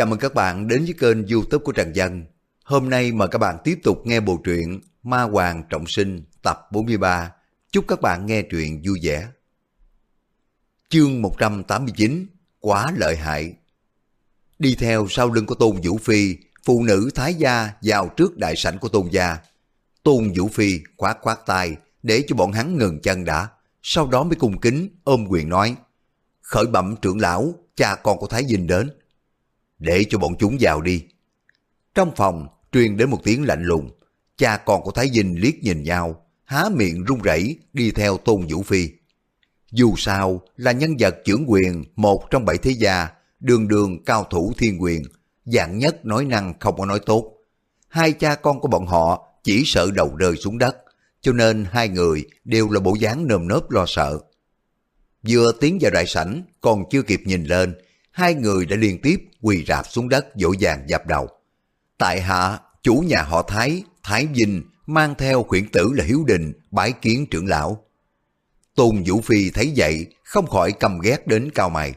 Chào mừng các bạn đến với kênh youtube của Trần Dân. Hôm nay mời các bạn tiếp tục nghe bộ truyện Ma Hoàng Trọng Sinh tập 43. Chúc các bạn nghe truyện vui vẻ. Chương 189 Quá lợi hại Đi theo sau lưng của Tôn Vũ Phi, phụ nữ Thái gia vào trước đại sảnh của Tôn gia. Tôn Vũ Phi khoát khoát tay để cho bọn hắn ngừng chân đã, sau đó mới cung kính ôm quyền nói Khởi bẩm trưởng lão, cha con của Thái Dinh đến để cho bọn chúng vào đi. Trong phòng, truyền đến một tiếng lạnh lùng, cha con của Thái Dinh liếc nhìn nhau, há miệng run rẩy đi theo Tôn Vũ Phi. Dù sao là nhân vật trưởng quyền một trong bảy thế gia, đường đường cao thủ thiên quyền, dạng nhất nói năng không có nói tốt. Hai cha con của bọn họ chỉ sợ đầu rơi xuống đất, cho nên hai người đều là bộ dáng nơm nớp lo sợ. Vừa tiến vào đại sảnh, còn chưa kịp nhìn lên, hai người đã liên tiếp quỳ rạp xuống đất dỗ dàng dập đầu. Tại hạ, chủ nhà họ Thái, Thái Vinh, mang theo khuyển tử là Hiếu Đình, bái kiến trưởng lão. Tôn Vũ Phi thấy vậy, không khỏi căm ghét đến cao mày.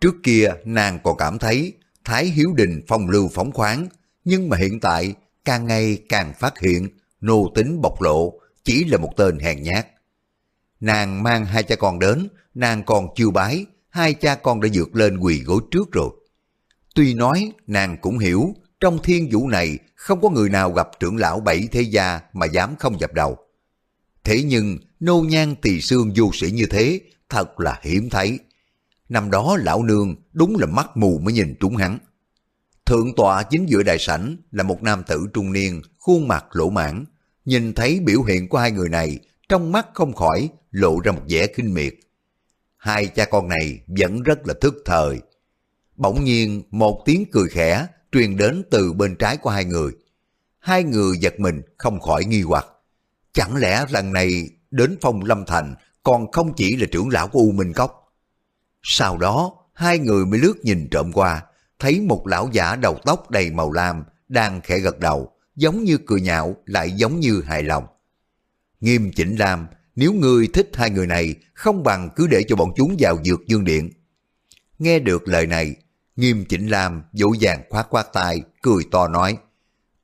Trước kia, nàng còn cảm thấy Thái Hiếu Đình phong lưu phóng khoáng, nhưng mà hiện tại, càng ngày càng phát hiện, nô tính bộc lộ, chỉ là một tên hèn nhát. Nàng mang hai cha con đến, nàng còn chưa bái, hai cha con đã vượt lên quỳ gối trước rồi. Tuy nói nàng cũng hiểu trong thiên vũ này không có người nào gặp trưởng lão bảy thế gia mà dám không dập đầu. Thế nhưng nô nhan tỳ xương vô sĩ như thế thật là hiếm thấy. Năm đó lão nương đúng là mắt mù mới nhìn trúng hắn. Thượng tọa chính giữa đại sảnh là một nam tử trung niên, khuôn mặt lỗ mãn. Nhìn thấy biểu hiện của hai người này, trong mắt không khỏi lộ ra một vẻ kinh miệt. Hai cha con này vẫn rất là thức thời. Bỗng nhiên một tiếng cười khẽ truyền đến từ bên trái của hai người. Hai người giật mình không khỏi nghi hoặc. Chẳng lẽ lần này đến phong lâm thành còn không chỉ là trưởng lão của U Minh Cốc. Sau đó hai người mới lướt nhìn trộm qua, thấy một lão giả đầu tóc đầy màu lam đang khẽ gật đầu, giống như cười nhạo lại giống như hài lòng. Nghiêm chỉnh Lam nếu ngươi thích hai người này, không bằng cứ để cho bọn chúng vào dược dương điện. Nghe được lời này, nghiêm chỉnh Lam dỗ dàng khoát qua tay, cười to nói.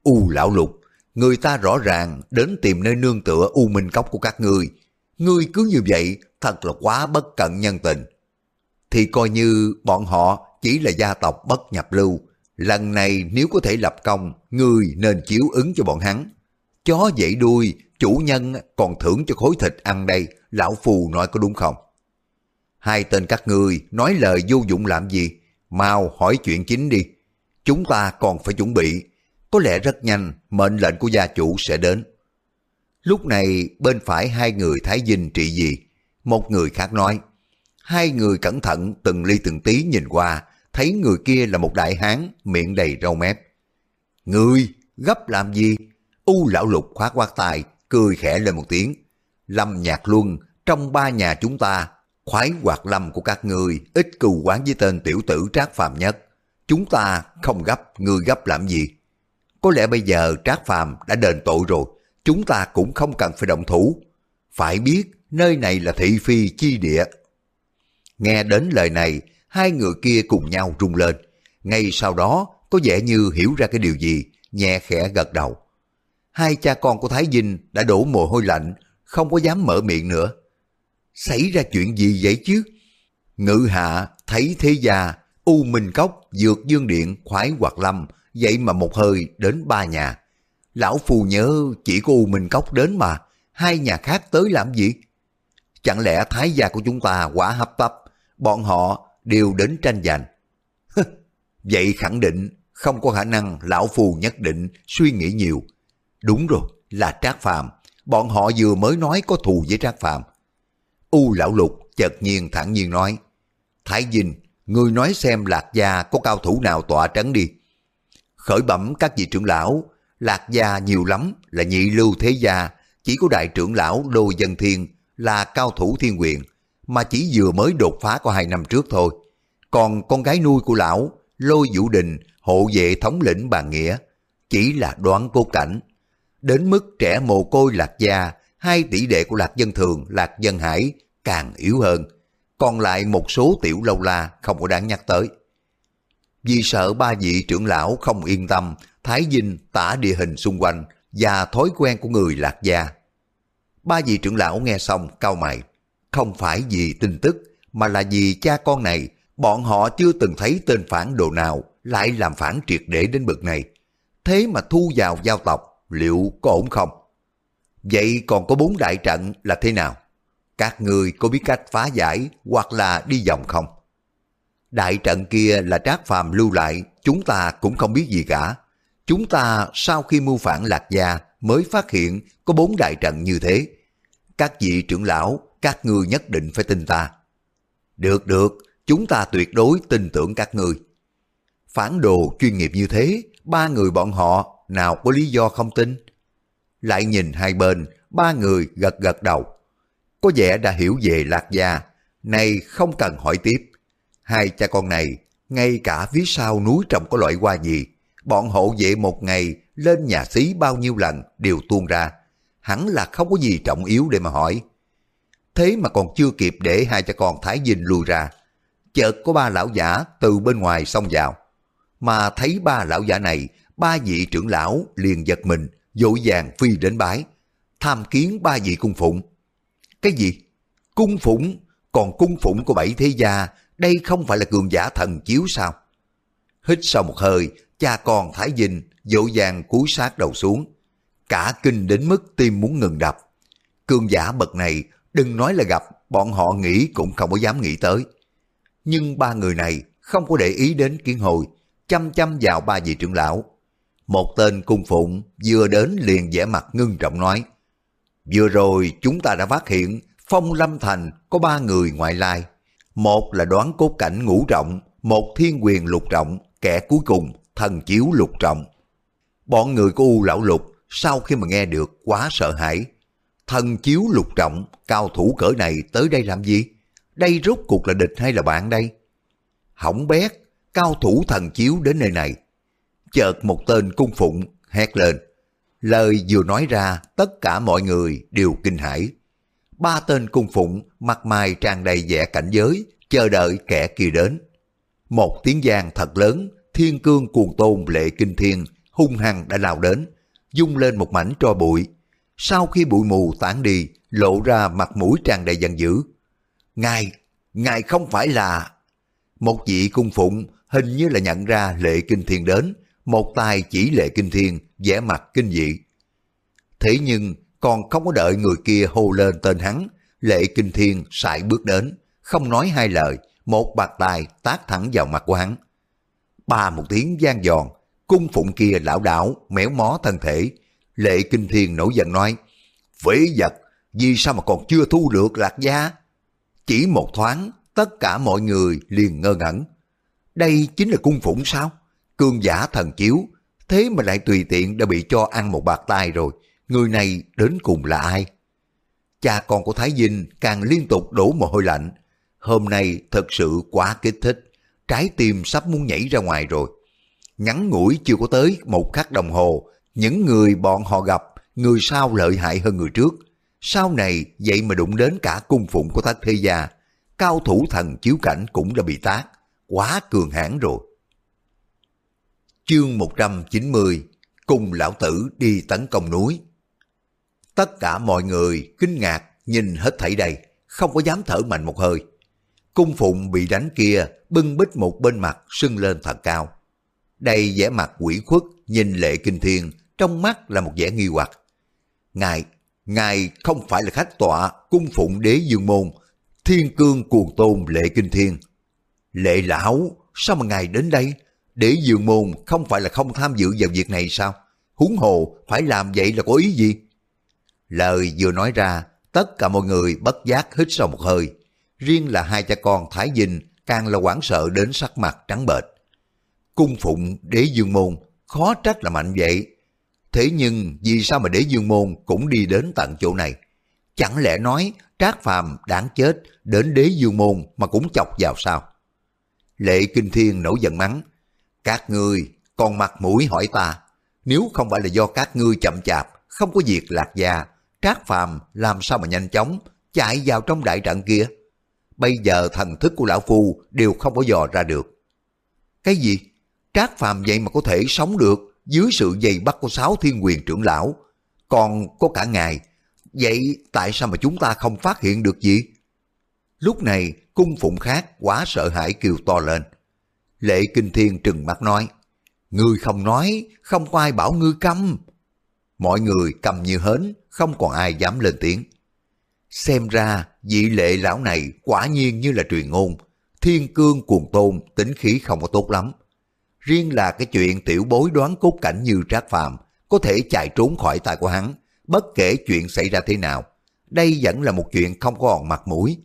U lão lục, người ta rõ ràng đến tìm nơi nương tựa U Minh Cốc của các ngươi. Ngươi cứ như vậy, thật là quá bất cận nhân tình. Thì coi như bọn họ chỉ là gia tộc bất nhập lưu. Lần này nếu có thể lập công, ngươi nên chiếu ứng cho bọn hắn. Chó dậy đuôi, chủ nhân còn thưởng cho khối thịt ăn đây, lão phù nói có đúng không? Hai tên các ngươi nói lời vô dụng làm gì? Mau hỏi chuyện chính đi. Chúng ta còn phải chuẩn bị. Có lẽ rất nhanh mệnh lệnh của gia chủ sẽ đến. Lúc này bên phải hai người Thái Dinh trị gì? Một người khác nói. Hai người cẩn thận từng ly từng tí nhìn qua, thấy người kia là một đại hán, miệng đầy râu mép. Ngươi, gấp làm gì? U lão lục khoát quát tài, cười khẽ lên một tiếng. Lâm Nhạc Luân, trong ba nhà chúng ta, khoái hoạt lâm của các người ít cừu quán với tên tiểu tử trác phàm nhất. Chúng ta không gấp, người gấp làm gì? Có lẽ bây giờ trác phàm đã đền tội rồi, chúng ta cũng không cần phải động thủ. Phải biết, nơi này là thị phi chi địa. Nghe đến lời này, hai người kia cùng nhau rung lên. Ngay sau đó, có vẻ như hiểu ra cái điều gì, nhẹ khẽ gật đầu hai cha con của Thái Dinh đã đổ mồ hôi lạnh, không có dám mở miệng nữa. Xảy ra chuyện gì vậy chứ? Ngự hạ thấy thế già, U Minh Cốc, Dược Dương Điện, Khoái Hoạt Lâm, vậy mà một hơi đến ba nhà. Lão Phù nhớ chỉ có U Minh Cốc đến mà, hai nhà khác tới làm gì? Chẳng lẽ thái gia của chúng ta quả hấp tấp, bọn họ đều đến tranh giành? vậy khẳng định không có khả năng lão Phù nhất định suy nghĩ nhiều, Đúng rồi, là Trác Phàm. Bọn họ vừa mới nói có thù với Trác Phàm. U lão lục chợt nhiên thẳng nhiên nói. Thái Dinh, người nói xem Lạc Gia có cao thủ nào tọa trấn đi. Khởi bẩm các vị trưởng lão, Lạc Gia nhiều lắm là nhị lưu thế gia, chỉ có đại trưởng lão đô Dân Thiên là cao thủ thiên quyền, mà chỉ vừa mới đột phá có hai năm trước thôi. Còn con gái nuôi của lão, Lôi Vũ Đình, hộ vệ thống lĩnh bà Nghĩa, chỉ là đoán cố cảnh, đến mức trẻ mồ côi Lạc Gia, hai tỷ đệ của Lạc Dân Thường, Lạc Dân Hải càng yếu hơn, còn lại một số tiểu lâu la không có đáng nhắc tới. Vì sợ ba vị trưởng lão không yên tâm, Thái Dinh tả địa hình xung quanh và thói quen của người lạc gia. Ba vị trưởng lão nghe xong cau mày, không phải vì tin tức mà là vì cha con này, bọn họ chưa từng thấy tên phản đồ nào lại làm phản triệt để đến bực này. Thế mà thu vào giao tộc, liệu có ổn không? Vậy còn có bốn đại trận là thế nào? Các người có biết cách phá giải hoặc là đi vòng không? Đại trận kia là trác phàm lưu lại, chúng ta cũng không biết gì cả. Chúng ta sau khi mưu phản lạc gia mới phát hiện có bốn đại trận như thế. Các vị trưởng lão, các ngươi nhất định phải tin ta. Được được, chúng ta tuyệt đối tin tưởng các ngươi. Phản đồ chuyên nghiệp như thế, ba người bọn họ nào có lý do không tin? Lại nhìn hai bên, ba người gật gật đầu. Có vẻ đã hiểu về lạc gia, nay không cần hỏi tiếp. Hai cha con này, ngay cả phía sau núi trồng có loại hoa gì, bọn hộ vệ một ngày lên nhà xí bao nhiêu lần đều tuôn ra. Hẳn là không có gì trọng yếu để mà hỏi. Thế mà còn chưa kịp để hai cha con Thái Dinh lùi ra. Chợt có ba lão giả từ bên ngoài xông vào. Mà thấy ba lão giả này, ba vị trưởng lão liền giật mình, dội vàng phi đến bái. Tham kiến ba vị cung phụng. Cái gì? Cung phụng? Còn cung phụng của bảy thế gia, đây không phải là cường giả thần chiếu sao? Hít sau một hơi, cha con Thái Vinh dội vàng cúi sát đầu xuống. Cả kinh đến mức tim muốn ngừng đập. Cường giả bậc này, đừng nói là gặp, bọn họ nghĩ cũng không có dám nghĩ tới. Nhưng ba người này không có để ý đến kiến hồi, chăm chăm vào ba vị trưởng lão. Một tên cung phụng vừa đến liền vẻ mặt ngưng trọng nói, Vừa rồi chúng ta đã phát hiện Phong Lâm Thành có ba người ngoại lai. Một là đoán cốt cảnh ngũ trọng, một thiên quyền lục trọng, kẻ cuối cùng thần chiếu lục trọng. Bọn người của U Lão Lục sau khi mà nghe được quá sợ hãi. Thần chiếu lục trọng, cao thủ cỡ này tới đây làm gì? Đây rốt cuộc là địch hay là bạn đây? Hỏng bét, cao thủ thần chiếu đến nơi này. Chợt một tên cung phụng hét lên. Lời vừa nói ra, tất cả mọi người đều kinh hãi. Ba tên cung phụng, mặt mày tràn đầy vẻ cảnh giới, chờ đợi kẻ kia đến. Một tiếng giang thật lớn, thiên cương cuồng tôn lệ kinh thiên, hung hăng đã lao đến, dung lên một mảnh tro bụi. Sau khi bụi mù tản đi, lộ ra mặt mũi tràn đầy giận dữ. Ngài, ngài không phải là... Một vị cung phụng hình như là nhận ra lệ kinh thiên đến, một tay chỉ lệ kinh thiên, vẻ mặt kinh dị. Thế nhưng còn không có đợi người kia hô lên tên hắn, lệ kinh thiên sải bước đến, không nói hai lời, một bạc tài tác thẳng vào mặt của hắn. Ba một tiếng gian giòn, cung phụng kia lão đảo, méo mó thân thể. Lệ kinh thiên nổi giận nói, phế vật, vì sao mà còn chưa thu được lạc gia? Chỉ một thoáng, tất cả mọi người liền ngơ ngẩn. Đây chính là cung phụng sao? Cương giả thần chiếu, thế mà lại tùy tiện đã bị cho ăn một bạc tai rồi. Người này đến cùng là ai? Cha con của Thái Dinh càng liên tục đổ mồ hôi lạnh. Hôm nay thật sự quá kích thích, trái tim sắp muốn nhảy ra ngoài rồi. Ngắn ngủi chưa có tới một khắc đồng hồ, những người bọn họ gặp, người sau lợi hại hơn người trước. Sau này vậy mà đụng đến cả cung phụng của thất thế gia, cao thủ thần chiếu cảnh cũng đã bị tác, quá cường hãn rồi. Chương 190 Cùng lão tử đi tấn công núi Tất cả mọi người kinh ngạc nhìn hết thảy đây, không có dám thở mạnh một hơi. Cung phụng bị đánh kia bưng bít một bên mặt sưng lên thật cao. Đây vẻ mặt quỷ khuất nhìn lệ kinh thiên, trong mắt là một vẻ nghi hoặc. Ngài, ngài không phải là khách tọa cung phụng đế dương môn, thiên cương cuồng tôn lệ kinh thiên. Lệ lão, sao mà ngài đến đây? Để dương môn không phải là không tham dự vào việc này sao? Huống hồ phải làm vậy là có ý gì? Lời vừa nói ra, tất cả mọi người bất giác hít sâu một hơi. Riêng là hai cha con Thái Dinh càng là hoảng sợ đến sắc mặt trắng bệch. Cung phụng đế dương môn, khó trách là mạnh vậy. Thế nhưng vì sao mà đế dương môn cũng đi đến tận chỗ này? Chẳng lẽ nói trác phàm đáng chết đến đế dương môn mà cũng chọc vào sao? Lệ Kinh Thiên nổi giận mắng. Các ngươi còn mặt mũi hỏi ta, nếu không phải là do các ngươi chậm chạp, không có việc lạc gia, Trác Phàm làm sao mà nhanh chóng chạy vào trong đại trận kia. Bây giờ thần thức của lão phu đều không có dò ra được. Cái gì? Trác Phàm vậy mà có thể sống được dưới sự dày bắt của sáu thiên quyền trưởng lão, còn có cả ngài. Vậy tại sao mà chúng ta không phát hiện được gì? Lúc này, cung phụng khác quá sợ hãi kêu to lên. Lệ Kinh Thiên trừng mắt nói, Ngươi không nói, không có ai bảo ngươi câm. Mọi người cầm như hến, không còn ai dám lên tiếng. Xem ra, vị lệ lão này quả nhiên như là truyền ngôn, thiên cương cuồng tôn, tính khí không có tốt lắm. Riêng là cái chuyện tiểu bối đoán cốt cảnh như trác phàm, có thể chạy trốn khỏi tay của hắn, bất kể chuyện xảy ra thế nào. Đây vẫn là một chuyện không có còn mặt mũi.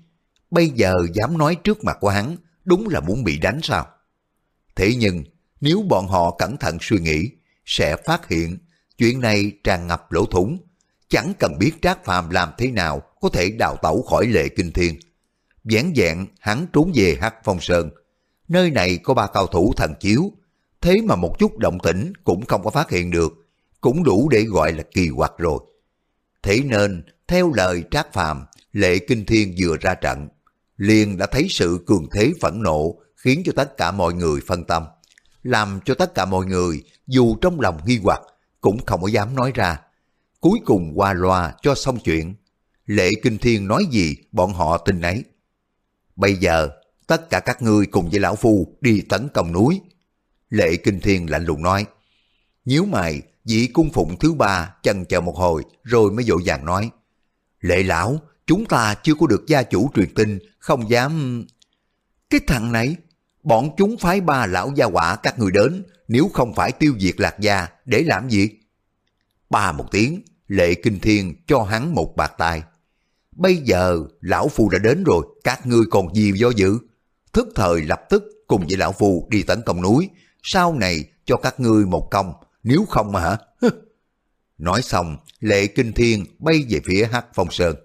Bây giờ dám nói trước mặt của hắn, đúng là muốn bị đánh sao? Thế nhưng, nếu bọn họ cẩn thận suy nghĩ, sẽ phát hiện chuyện này tràn ngập lỗ thủng. Chẳng cần biết Trác Phàm làm thế nào có thể đào tẩu khỏi lệ kinh thiên. Vén dạng hắn trốn về Hắc Phong Sơn. Nơi này có ba cao thủ thần chiếu, thế mà một chút động tĩnh cũng không có phát hiện được, cũng đủ để gọi là kỳ quặc rồi. Thế nên, theo lời Trác Phàm, lệ kinh thiên vừa ra trận, liền đã thấy sự cường thế phẫn nộ khiến cho tất cả mọi người phân tâm làm cho tất cả mọi người dù trong lòng nghi hoặc cũng không có dám nói ra. Cuối cùng qua loa cho xong chuyện. Lệ Kinh Thiên nói gì bọn họ tin nấy. Bây giờ tất cả các ngươi cùng với Lão Phu đi tấn công núi. Lệ Kinh Thiên lạnh lùng nói. Nhíu mày, vị cung phụng thứ ba chần chờ một hồi rồi mới vội vàng nói. Lệ Lão, chúng ta chưa có được gia chủ truyền tin, không dám... Cái thằng này Bọn chúng phái ba lão gia quả các người đến, nếu không phải tiêu diệt lạc gia, để làm gì? Ba một tiếng, lệ kinh thiên cho hắn một bạc tai. Bây giờ, lão phu đã đến rồi, các ngươi còn gì do dự? Thức thời lập tức cùng với lão phu đi tấn công núi, sau này cho các ngươi một công, nếu không mà hả? Nói xong, lệ kinh thiên bay về phía hắc phong sơn.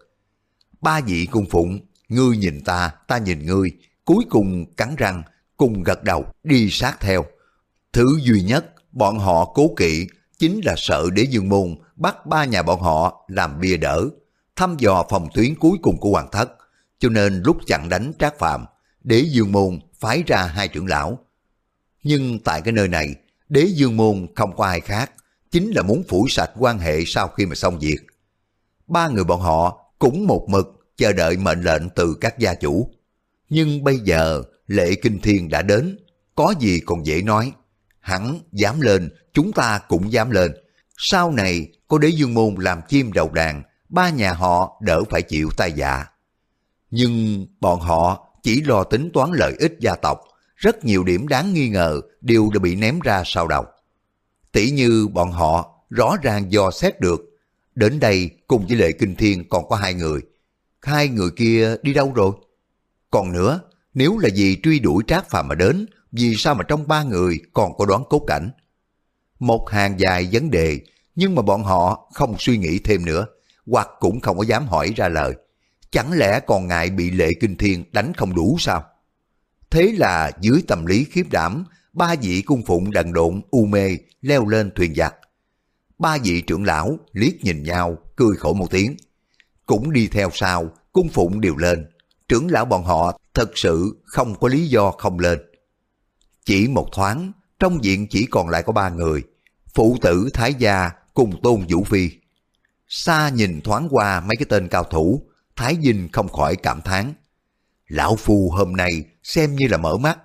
Ba vị cung phụng, ngươi nhìn ta, ta nhìn ngươi, cuối cùng cắn răng, cùng gật đầu đi sát theo. Thứ duy nhất bọn họ cố kỵ chính là sợ đế dương môn bắt ba nhà bọn họ làm bia đỡ, thăm dò phòng tuyến cuối cùng của hoàng thất, cho nên lúc chặn đánh trác phạm, đế dương môn phái ra hai trưởng lão. Nhưng tại cái nơi này, đế dương môn không có ai khác, chính là muốn phủ sạch quan hệ sau khi mà xong việc. Ba người bọn họ cũng một mực chờ đợi mệnh lệnh từ các gia chủ. Nhưng bây giờ lệ kinh thiên đã đến, có gì còn dễ nói. Hắn dám lên, chúng ta cũng dám lên. Sau này có đế dương môn làm chim đầu đàn, ba nhà họ đỡ phải chịu tai dạ. Nhưng bọn họ chỉ lo tính toán lợi ích gia tộc, rất nhiều điểm đáng nghi ngờ đều đã bị ném ra sau đầu. Tỷ như bọn họ rõ ràng do xét được, đến đây cùng với Lệ Kinh Thiên còn có hai người. Hai người kia đi đâu rồi? Còn nữa, nếu là vì truy đuổi trác phàm mà đến, vì sao mà trong ba người còn có đoán cốt cảnh? Một hàng dài vấn đề, nhưng mà bọn họ không suy nghĩ thêm nữa, hoặc cũng không có dám hỏi ra lời. Chẳng lẽ còn ngại bị lệ kinh thiên đánh không đủ sao? Thế là dưới tâm lý khiếp đảm, ba vị cung phụng đần độn u mê leo lên thuyền giặc. Ba vị trưởng lão liếc nhìn nhau, cười khổ một tiếng. Cũng đi theo sau, cung phụng đều lên. Trưởng lão bọn họ thật sự không có lý do không lên. Chỉ một thoáng, trong viện chỉ còn lại có ba người, phụ tử Thái Gia cùng Tôn Vũ Phi. Xa nhìn thoáng qua mấy cái tên cao thủ, Thái Dinh không khỏi cảm thán. Lão Phu hôm nay xem như là mở mắt,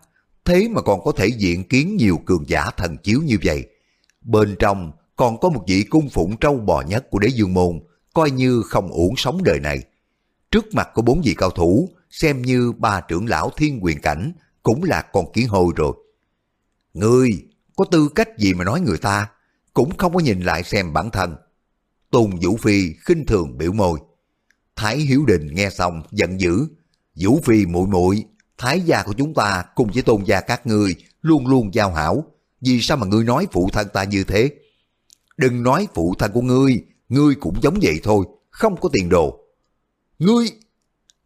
thế mà còn có thể diện kiến nhiều cường giả thần chiếu như vậy. Bên trong còn có một vị cung phụng trâu bò nhất của đế dương môn, coi như không uổng sống đời này. Trước mặt của bốn vị cao thủ, xem như ba trưởng lão thiên quyền cảnh, cũng là con kiến hôi rồi. Ngươi, có tư cách gì mà nói người ta, cũng không có nhìn lại xem bản thân. Tôn Vũ Phi khinh thường biểu môi. Thái Hiếu Đình nghe xong giận dữ. Vũ Phi muội muội Thái gia của chúng ta cùng với tôn gia các ngươi luôn luôn giao hảo. Vì sao mà ngươi nói phụ thân ta như thế? Đừng nói phụ thân của ngươi, ngươi cũng giống vậy thôi, không có tiền đồ. Ngươi!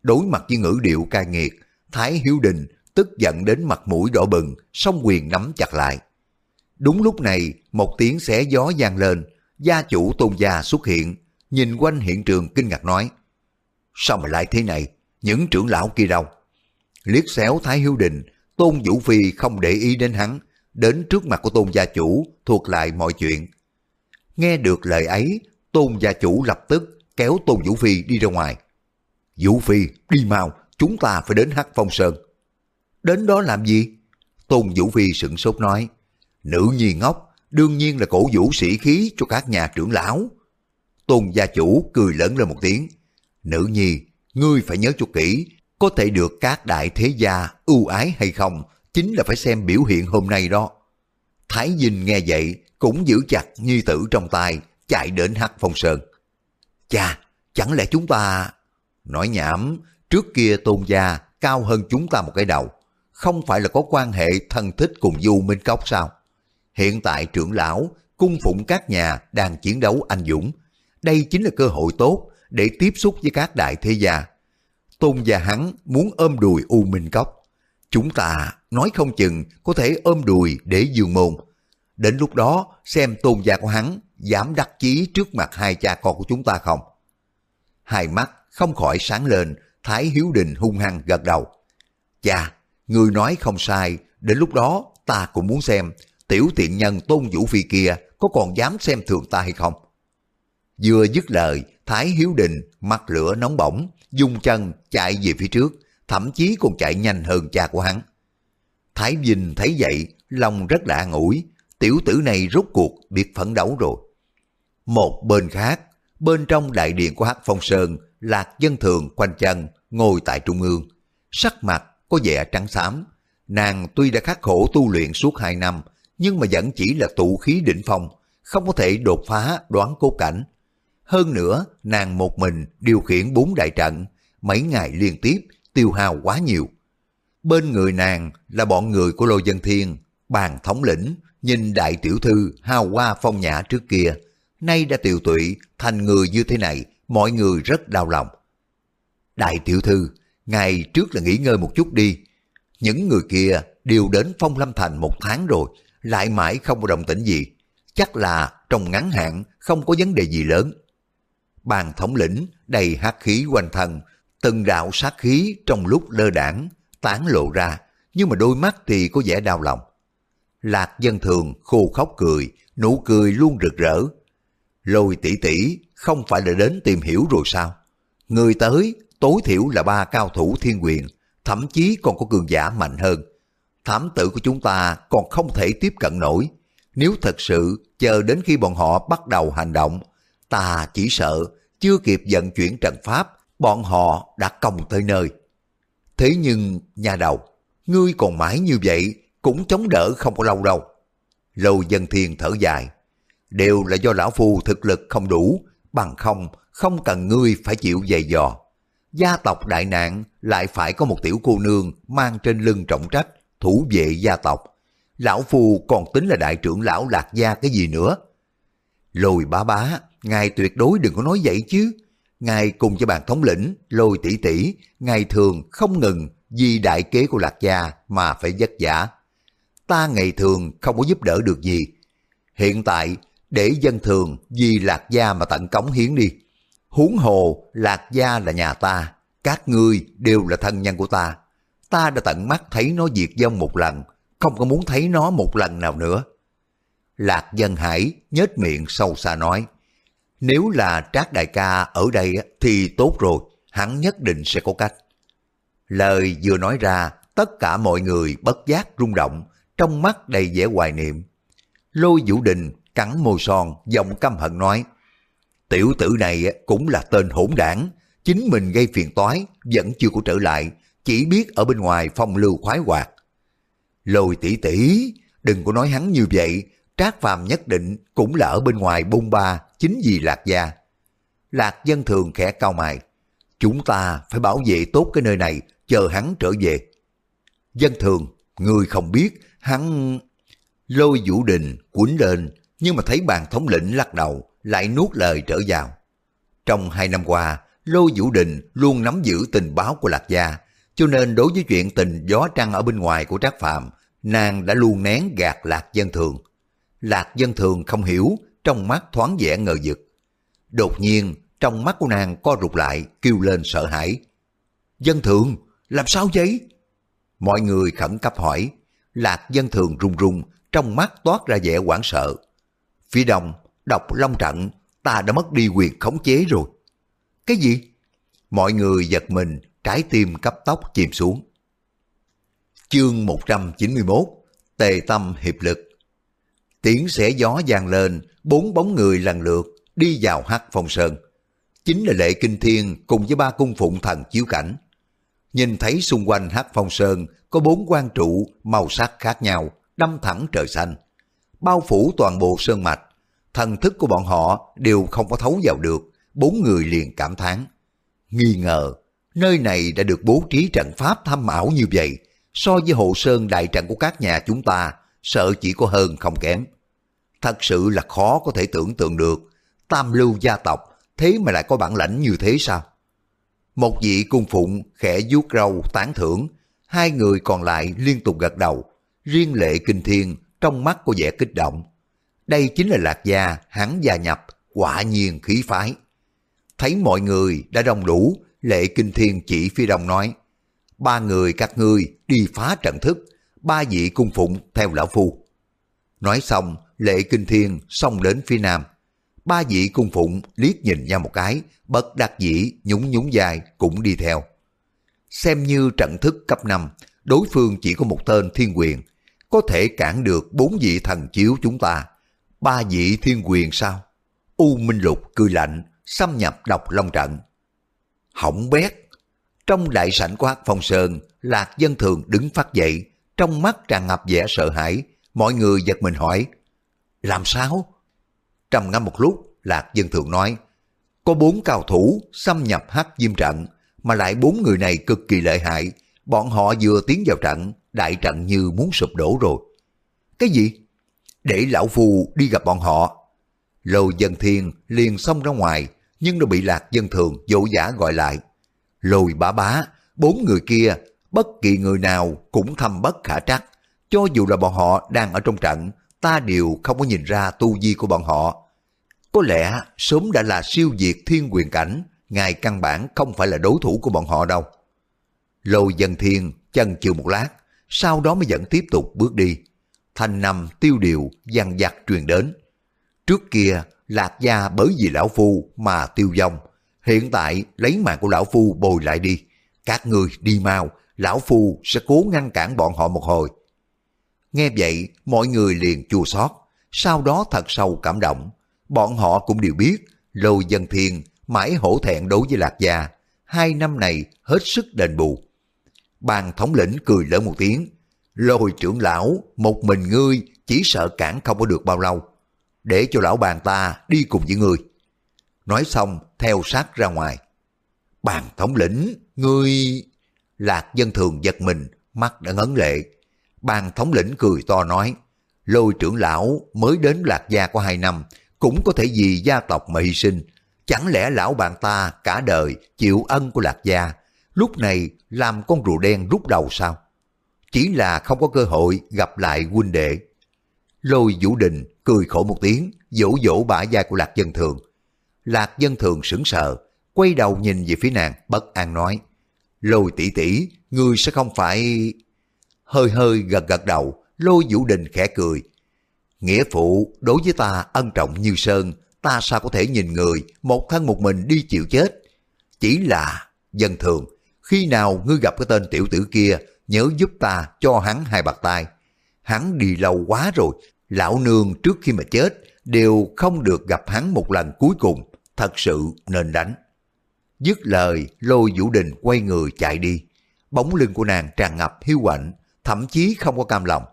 Đối mặt với ngữ điệu cai nghiệt, Thái Hiếu Đình tức giận đến mặt mũi đỏ bừng, song quyền nắm chặt lại. Đúng lúc này, một tiếng xé gió vang lên, gia chủ tôn gia xuất hiện, nhìn quanh hiện trường kinh ngạc nói, sao mà lại thế này, những trưởng lão kia đâu? Liếc xéo Thái Hiếu Đình, tôn Vũ Phi không để ý đến hắn, đến trước mặt của tôn gia chủ thuật lại mọi chuyện. Nghe được lời ấy, tôn gia chủ lập tức kéo tôn Vũ Phi đi ra ngoài. Vũ Phi, đi mau, chúng ta phải đến Hắc Phong Sơn. Đến đó làm gì? Tôn Vũ Phi sửng sốt nói, nữ nhi ngốc, đương nhiên là cổ vũ sĩ khí cho các nhà trưởng lão. Tôn gia chủ cười lớn lên một tiếng, nữ nhi, ngươi phải nhớ cho kỹ, có thể được các đại thế gia ưu ái hay không, chính là phải xem biểu hiện hôm nay đó. Thái Dinh nghe vậy, cũng giữ chặt nhi tử trong tay, chạy đến Hắc Phong Sơn. Cha, chẳng lẽ chúng ta... Nói nhảm, trước kia tôn gia cao hơn chúng ta một cái đầu. Không phải là có quan hệ thân thích cùng Du Minh Cốc sao? Hiện tại trưởng lão, cung phụng các nhà đang chiến đấu anh dũng. Đây chính là cơ hội tốt để tiếp xúc với các đại thế gia. Tôn gia hắn muốn ôm đùi U Minh Cốc. Chúng ta nói không chừng có thể ôm đùi để dương môn. Đến lúc đó xem tôn gia của hắn dám đắc chí trước mặt hai cha con của chúng ta không? Hai mắt không khỏi sáng lên, Thái Hiếu Đình hung hăng gật đầu. Cha, người nói không sai, đến lúc đó ta cũng muốn xem tiểu tiện nhân tôn vũ phi kia có còn dám xem thường ta hay không. Vừa dứt lời, Thái Hiếu Đình mặt lửa nóng bỏng, dùng chân chạy về phía trước, thậm chí còn chạy nhanh hơn cha của hắn. Thái Vinh thấy vậy, lòng rất là ngủi, tiểu tử này rốt cuộc biết phấn đấu rồi. Một bên khác, bên trong đại điện của Hắc Phong Sơn, Lạc Dân Thường quanh chân, ngồi tại trung ương. Sắc mặt có vẻ trắng xám. Nàng tuy đã khắc khổ tu luyện suốt hai năm, nhưng mà vẫn chỉ là tụ khí đỉnh phong, không có thể đột phá đoán cố cảnh. Hơn nữa, nàng một mình điều khiển bốn đại trận, mấy ngày liên tiếp tiêu hao quá nhiều. Bên người nàng là bọn người của Lô Dân Thiên, bàn thống lĩnh, nhìn đại tiểu thư hao hoa phong nhã trước kia, nay đã tiều tụy thành người như thế này, mọi người rất đau lòng. Đại tiểu thư, ngày trước là nghỉ ngơi một chút đi. Những người kia đều đến Phong Lâm Thành một tháng rồi, lại mãi không có đồng tĩnh gì. Chắc là trong ngắn hạn không có vấn đề gì lớn. Bàn thống lĩnh đầy hát khí quanh thân, từng đạo sát khí trong lúc lơ đảng tán lộ ra, nhưng mà đôi mắt thì có vẻ đau lòng. Lạc dân thường khô khóc cười, nụ cười luôn rực rỡ. Lôi tỷ tỷ không phải là đến tìm hiểu rồi sao? Người tới tối thiểu là ba cao thủ thiên quyền, thậm chí còn có cường giả mạnh hơn. Thám tử của chúng ta còn không thể tiếp cận nổi. Nếu thật sự chờ đến khi bọn họ bắt đầu hành động, ta chỉ sợ chưa kịp vận chuyển trận pháp, bọn họ đã công tới nơi. Thế nhưng, nhà đầu, ngươi còn mãi như vậy, cũng chống đỡ không có lâu đâu. Lâu dân thiên thở dài, đều là do lão phu thực lực không đủ, bằng không, không cần ngươi phải chịu dày dò. Gia tộc đại nạn lại phải có một tiểu cô nương mang trên lưng trọng trách, thủ vệ gia tộc. Lão phu còn tính là đại trưởng lão lạc gia cái gì nữa. Lôi bá bá, ngài tuyệt đối đừng có nói vậy chứ. Ngài cùng cho bàn thống lĩnh, lôi tỷ tỷ, ngài thường không ngừng vì đại kế của lạc gia mà phải vất vả. Ta ngày thường không có giúp đỡ được gì. Hiện tại để dân thường vì lạc gia mà tận cống hiến đi. Huống hồ, lạc gia là nhà ta, các ngươi đều là thân nhân của ta. Ta đã tận mắt thấy nó diệt vong một lần, không có muốn thấy nó một lần nào nữa. Lạc dân hải nhếch miệng sâu xa nói, nếu là Trác Đại ca ở đây thì tốt rồi, hắn nhất định sẽ có cách. Lời vừa nói ra, tất cả mọi người bất giác rung động, trong mắt đầy vẻ hoài niệm. Lôi Vũ Đình cắn môi son, giọng căm hận nói, tiểu tử này cũng là tên hỗn đảng, chính mình gây phiền toái, vẫn chưa có trở lại, chỉ biết ở bên ngoài phong lưu khoái hoạt. Lôi tỷ tỷ, đừng có nói hắn như vậy, Trác Phàm nhất định cũng là ở bên ngoài bôn ba, chính vì Lạc Gia. Lạc dân thường khẽ cao mày, chúng ta phải bảo vệ tốt cái nơi này, chờ hắn trở về. Dân thường, người không biết, hắn... Lôi vũ đình quýnh lên, nhưng mà thấy bàn thống lĩnh lắc đầu, lại nuốt lời trở vào. Trong hai năm qua, Lô Vũ Đình luôn nắm giữ tình báo của Lạc Gia, cho nên đối với chuyện tình gió trăng ở bên ngoài của Trác Phạm, nàng đã luôn nén gạt Lạc Dân Thường. Lạc Dân Thường không hiểu, trong mắt thoáng vẻ ngờ vực. Đột nhiên, trong mắt của nàng co rụt lại, kêu lên sợ hãi. Dân Thường, làm sao vậy? Mọi người khẩn cấp hỏi, Lạc Dân Thường run run, trong mắt toát ra vẻ hoảng sợ. Phía đông, độc long trận, ta đã mất đi quyền khống chế rồi. Cái gì? Mọi người giật mình, trái tim cấp tốc chìm xuống. Chương 191 Tề tâm hiệp lực Tiếng xẻ gió vang lên, bốn bóng người lần lượt đi vào hắc phong sơn. Chính là lệ kinh thiên cùng với ba cung phụng thần chiếu cảnh. Nhìn thấy xung quanh hắc phong sơn có bốn quan trụ màu sắc khác nhau, đâm thẳng trời xanh. Bao phủ toàn bộ sơn mạch, thần thức của bọn họ đều không có thấu vào được, bốn người liền cảm thán. Nghi ngờ, nơi này đã được bố trí trận pháp thâm ảo như vậy, so với hồ sơn đại trận của các nhà chúng ta, sợ chỉ có hơn không kém. Thật sự là khó có thể tưởng tượng được, tam lưu gia tộc thế mà lại có bản lãnh như thế sao? Một vị cung phụng khẽ vuốt râu tán thưởng, hai người còn lại liên tục gật đầu, riêng lệ kinh thiên trong mắt có vẻ kích động. Đây chính là lạc gia, hắn gia nhập, quả nhiên khí phái. Thấy mọi người đã đông đủ, lệ kinh thiên chỉ phía đông nói, ba người các ngươi đi phá trận thức, ba vị cung phụng theo lão phu. Nói xong, lệ kinh thiên xông đến phía nam. Ba vị cung phụng liếc nhìn nhau một cái, bất đắc dĩ nhún nhún dài cũng đi theo. Xem như trận thức cấp 5, đối phương chỉ có một tên thiên quyền, có thể cản được bốn vị thần chiếu chúng ta. Ba vị thiên quyền sao? U Minh Lục cười lạnh, xâm nhập độc long trận. Hỏng bét! Trong đại sảnh của Hắc Phong Sơn, Lạc Dân Thường đứng phát dậy, trong mắt tràn ngập vẻ sợ hãi. Mọi người giật mình hỏi, làm sao? Trầm ngâm một lúc, Lạc Dân Thường nói, có bốn cao thủ xâm nhập hắc diêm trận, mà lại bốn người này cực kỳ lợi hại. Bọn họ vừa tiến vào trận, đại trận như muốn sụp đổ rồi. Cái gì? Để lão phu đi gặp bọn họ. Lô dân thiên liền xông ra ngoài, nhưng đã bị lạc dân thường dỗ giả gọi lại. Lôi bá bá, bốn người kia, bất kỳ người nào cũng thâm bất khả trắc. Cho dù là bọn họ đang ở trong trận, ta đều không có nhìn ra tu vi của bọn họ. Có lẽ sớm đã là siêu diệt thiên quyền cảnh, ngài căn bản không phải là đối thủ của bọn họ đâu. Lôi dân thiên chân chừ một lát, sau đó mới dẫn tiếp tục bước đi. Thanh nằm tiêu điều, dằn dặt truyền đến. Trước kia, lạc gia bởi vì lão phu mà tiêu vong. Hiện tại lấy mạng của lão phu bồi lại đi. Các người đi mau, lão phu sẽ cố ngăn cản bọn họ một hồi. Nghe vậy, mọi người liền chua xót, sau đó thật sâu cảm động. Bọn họ cũng đều biết, lôi dân thiên mãi hổ thẹn đối với lạc gia, hai năm này hết sức đền bù. Bàn thống lĩnh cười lớn một tiếng, lôi trưởng lão, một mình ngươi chỉ sợ cản không có được bao lâu. Để cho lão bàn ta đi cùng với ngươi. Nói xong, theo sát ra ngoài. Bàn thống lĩnh, ngươi... Lạc dân thường giật mình, mắt đã ngấn lệ. Bàn thống lĩnh cười to nói, lôi trưởng lão mới đến lạc gia có hai năm, cũng có thể vì gia tộc mà hy sinh. Chẳng lẽ lão bạn ta cả đời chịu ân của lạc gia, lúc này làm con rùa đen rút đầu sao? Chỉ là không có cơ hội gặp lại huynh đệ. Lôi Vũ Đình cười khổ một tiếng, dỗ dỗ bả vai của Lạc Dân Thường. Lạc Dân Thường sững sờ, quay đầu nhìn về phía nàng, bất an nói. Lôi tỷ tỷ, ngươi sẽ không phải... Hơi hơi gật gật đầu, lôi Vũ Đình khẽ cười. Nghĩa phụ đối với ta ân trọng như sơn, ta sao có thể nhìn người một thân một mình đi chịu chết. Chỉ là dân thường, khi nào ngươi gặp cái tên tiểu tử kia, nhớ giúp ta cho hắn hai bạc tay. Hắn đi lâu quá rồi, lão nương trước khi mà chết đều không được gặp hắn một lần cuối cùng, thật sự nên đánh. Dứt lời, lôi vũ đình quay người chạy đi. Bóng lưng của nàng tràn ngập hiu quạnh, thậm chí không có cam lòng.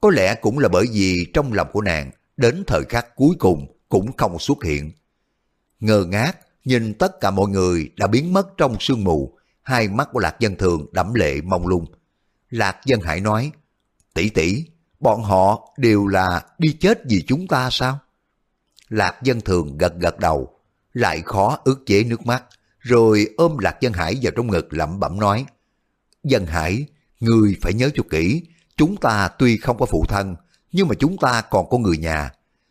Có lẽ cũng là bởi vì trong lòng của nàng, đến thời khắc cuối cùng cũng không xuất hiện. Ngơ ngác, nhìn tất cả mọi người đã biến mất trong sương mù, hai mắt của Lạc Dân Thường đẫm lệ mông lung. Lạc Dân Hải nói, tỷ tỷ, bọn họ đều là đi chết vì chúng ta sao? Lạc Dân Thường gật gật đầu, lại khó ước chế nước mắt, rồi ôm Lạc Dân Hải vào trong ngực lẩm bẩm nói, Dân Hải, người phải nhớ cho kỹ, chúng ta tuy không có phụ thân, nhưng mà chúng ta còn có người nhà.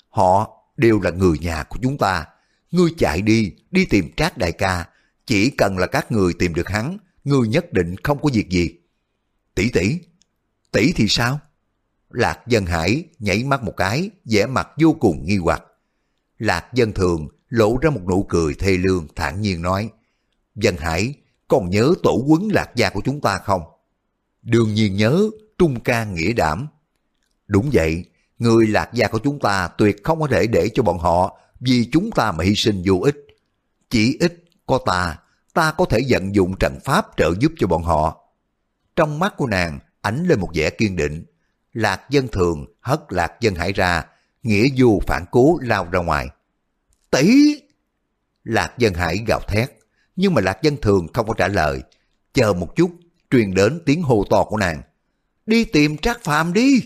Họ đều là người nhà của chúng ta. Ngươi chạy đi, đi tìm Trác đại ca. Chỉ cần là các người tìm được hắn, ngươi nhất định không có việc gì. Tỷ tỷ, tỷ thì sao? Lạc Dân Hải nhảy mắt một cái, vẻ mặt vô cùng nghi hoặc. Lạc Dân Thường lộ ra một nụ cười thê lương thản nhiên nói, Dân Hải, còn nhớ tổ quấn Lạc gia của chúng ta không? Đương nhiên nhớ, trung ca nghĩa đảm. Đúng vậy, người Lạc gia của chúng ta tuyệt không có thể để cho bọn họ vì chúng ta mà hy sinh vô ích. Chỉ ít có ta, ta có thể vận dụng trận pháp trợ giúp cho bọn họ. Trong mắt của nàng ánh lên một vẻ kiên định. Lạc dân thường hất lạc dân hải ra, nghĩa du phản cố lao ra ngoài. Tỷ! Lạc dân hải gào thét, nhưng mà lạc dân thường không có trả lời. Chờ một chút, truyền đến tiếng hô to của nàng. Đi tìm trác phàm đi!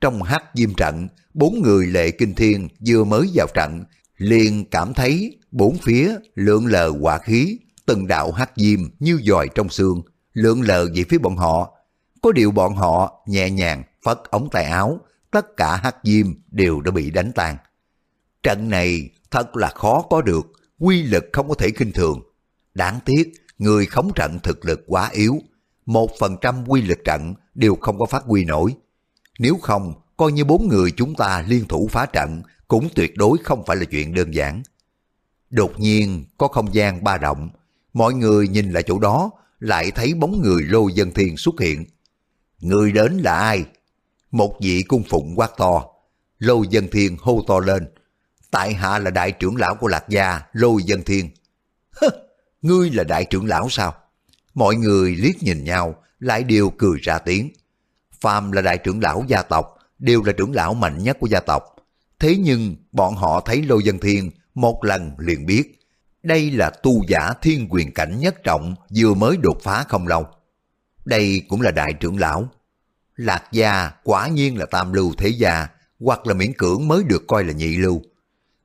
Trong hát diêm trận, bốn người lệ kinh thiên vừa mới vào trận, liền cảm thấy bốn phía lượn lờ quả khí, từng đạo hắc diêm như dòi trong xương, lượn lờ về phía bọn họ. Có điều bọn họ nhẹ nhàng phất ống tay áo, tất cả hắc diêm đều đã bị đánh tan. Trận này thật là khó có được, quy lực không có thể khinh thường. Đáng tiếc, người khống trận thực lực quá yếu, một phần trăm quy lực trận đều không có phát huy nổi. Nếu không, coi như bốn người chúng ta liên thủ phá trận cũng tuyệt đối không phải là chuyện đơn giản. Đột nhiên có không gian ba động, mọi người nhìn lại chỗ đó lại thấy bóng người lô dân thiên xuất hiện. Người đến là ai? Một vị cung phụng quát to. Lô dân thiên hô to lên. Tại hạ là đại trưởng lão của Lạc Gia, Lô dân thiên. Hơ, ngươi là đại trưởng lão sao? Mọi người liếc nhìn nhau, lại đều cười ra tiếng. Phàm là đại trưởng lão gia tộc, đều là trưởng lão mạnh nhất của gia tộc. Thế nhưng bọn họ thấy Lô Dân Thiên một lần liền biết. Đây là tu giả thiên quyền cảnh nhất trọng vừa mới đột phá không lâu. Đây cũng là đại trưởng lão. Lạc gia quả nhiên là tam lưu thế gia, hoặc là miễn cưỡng mới được coi là nhị lưu.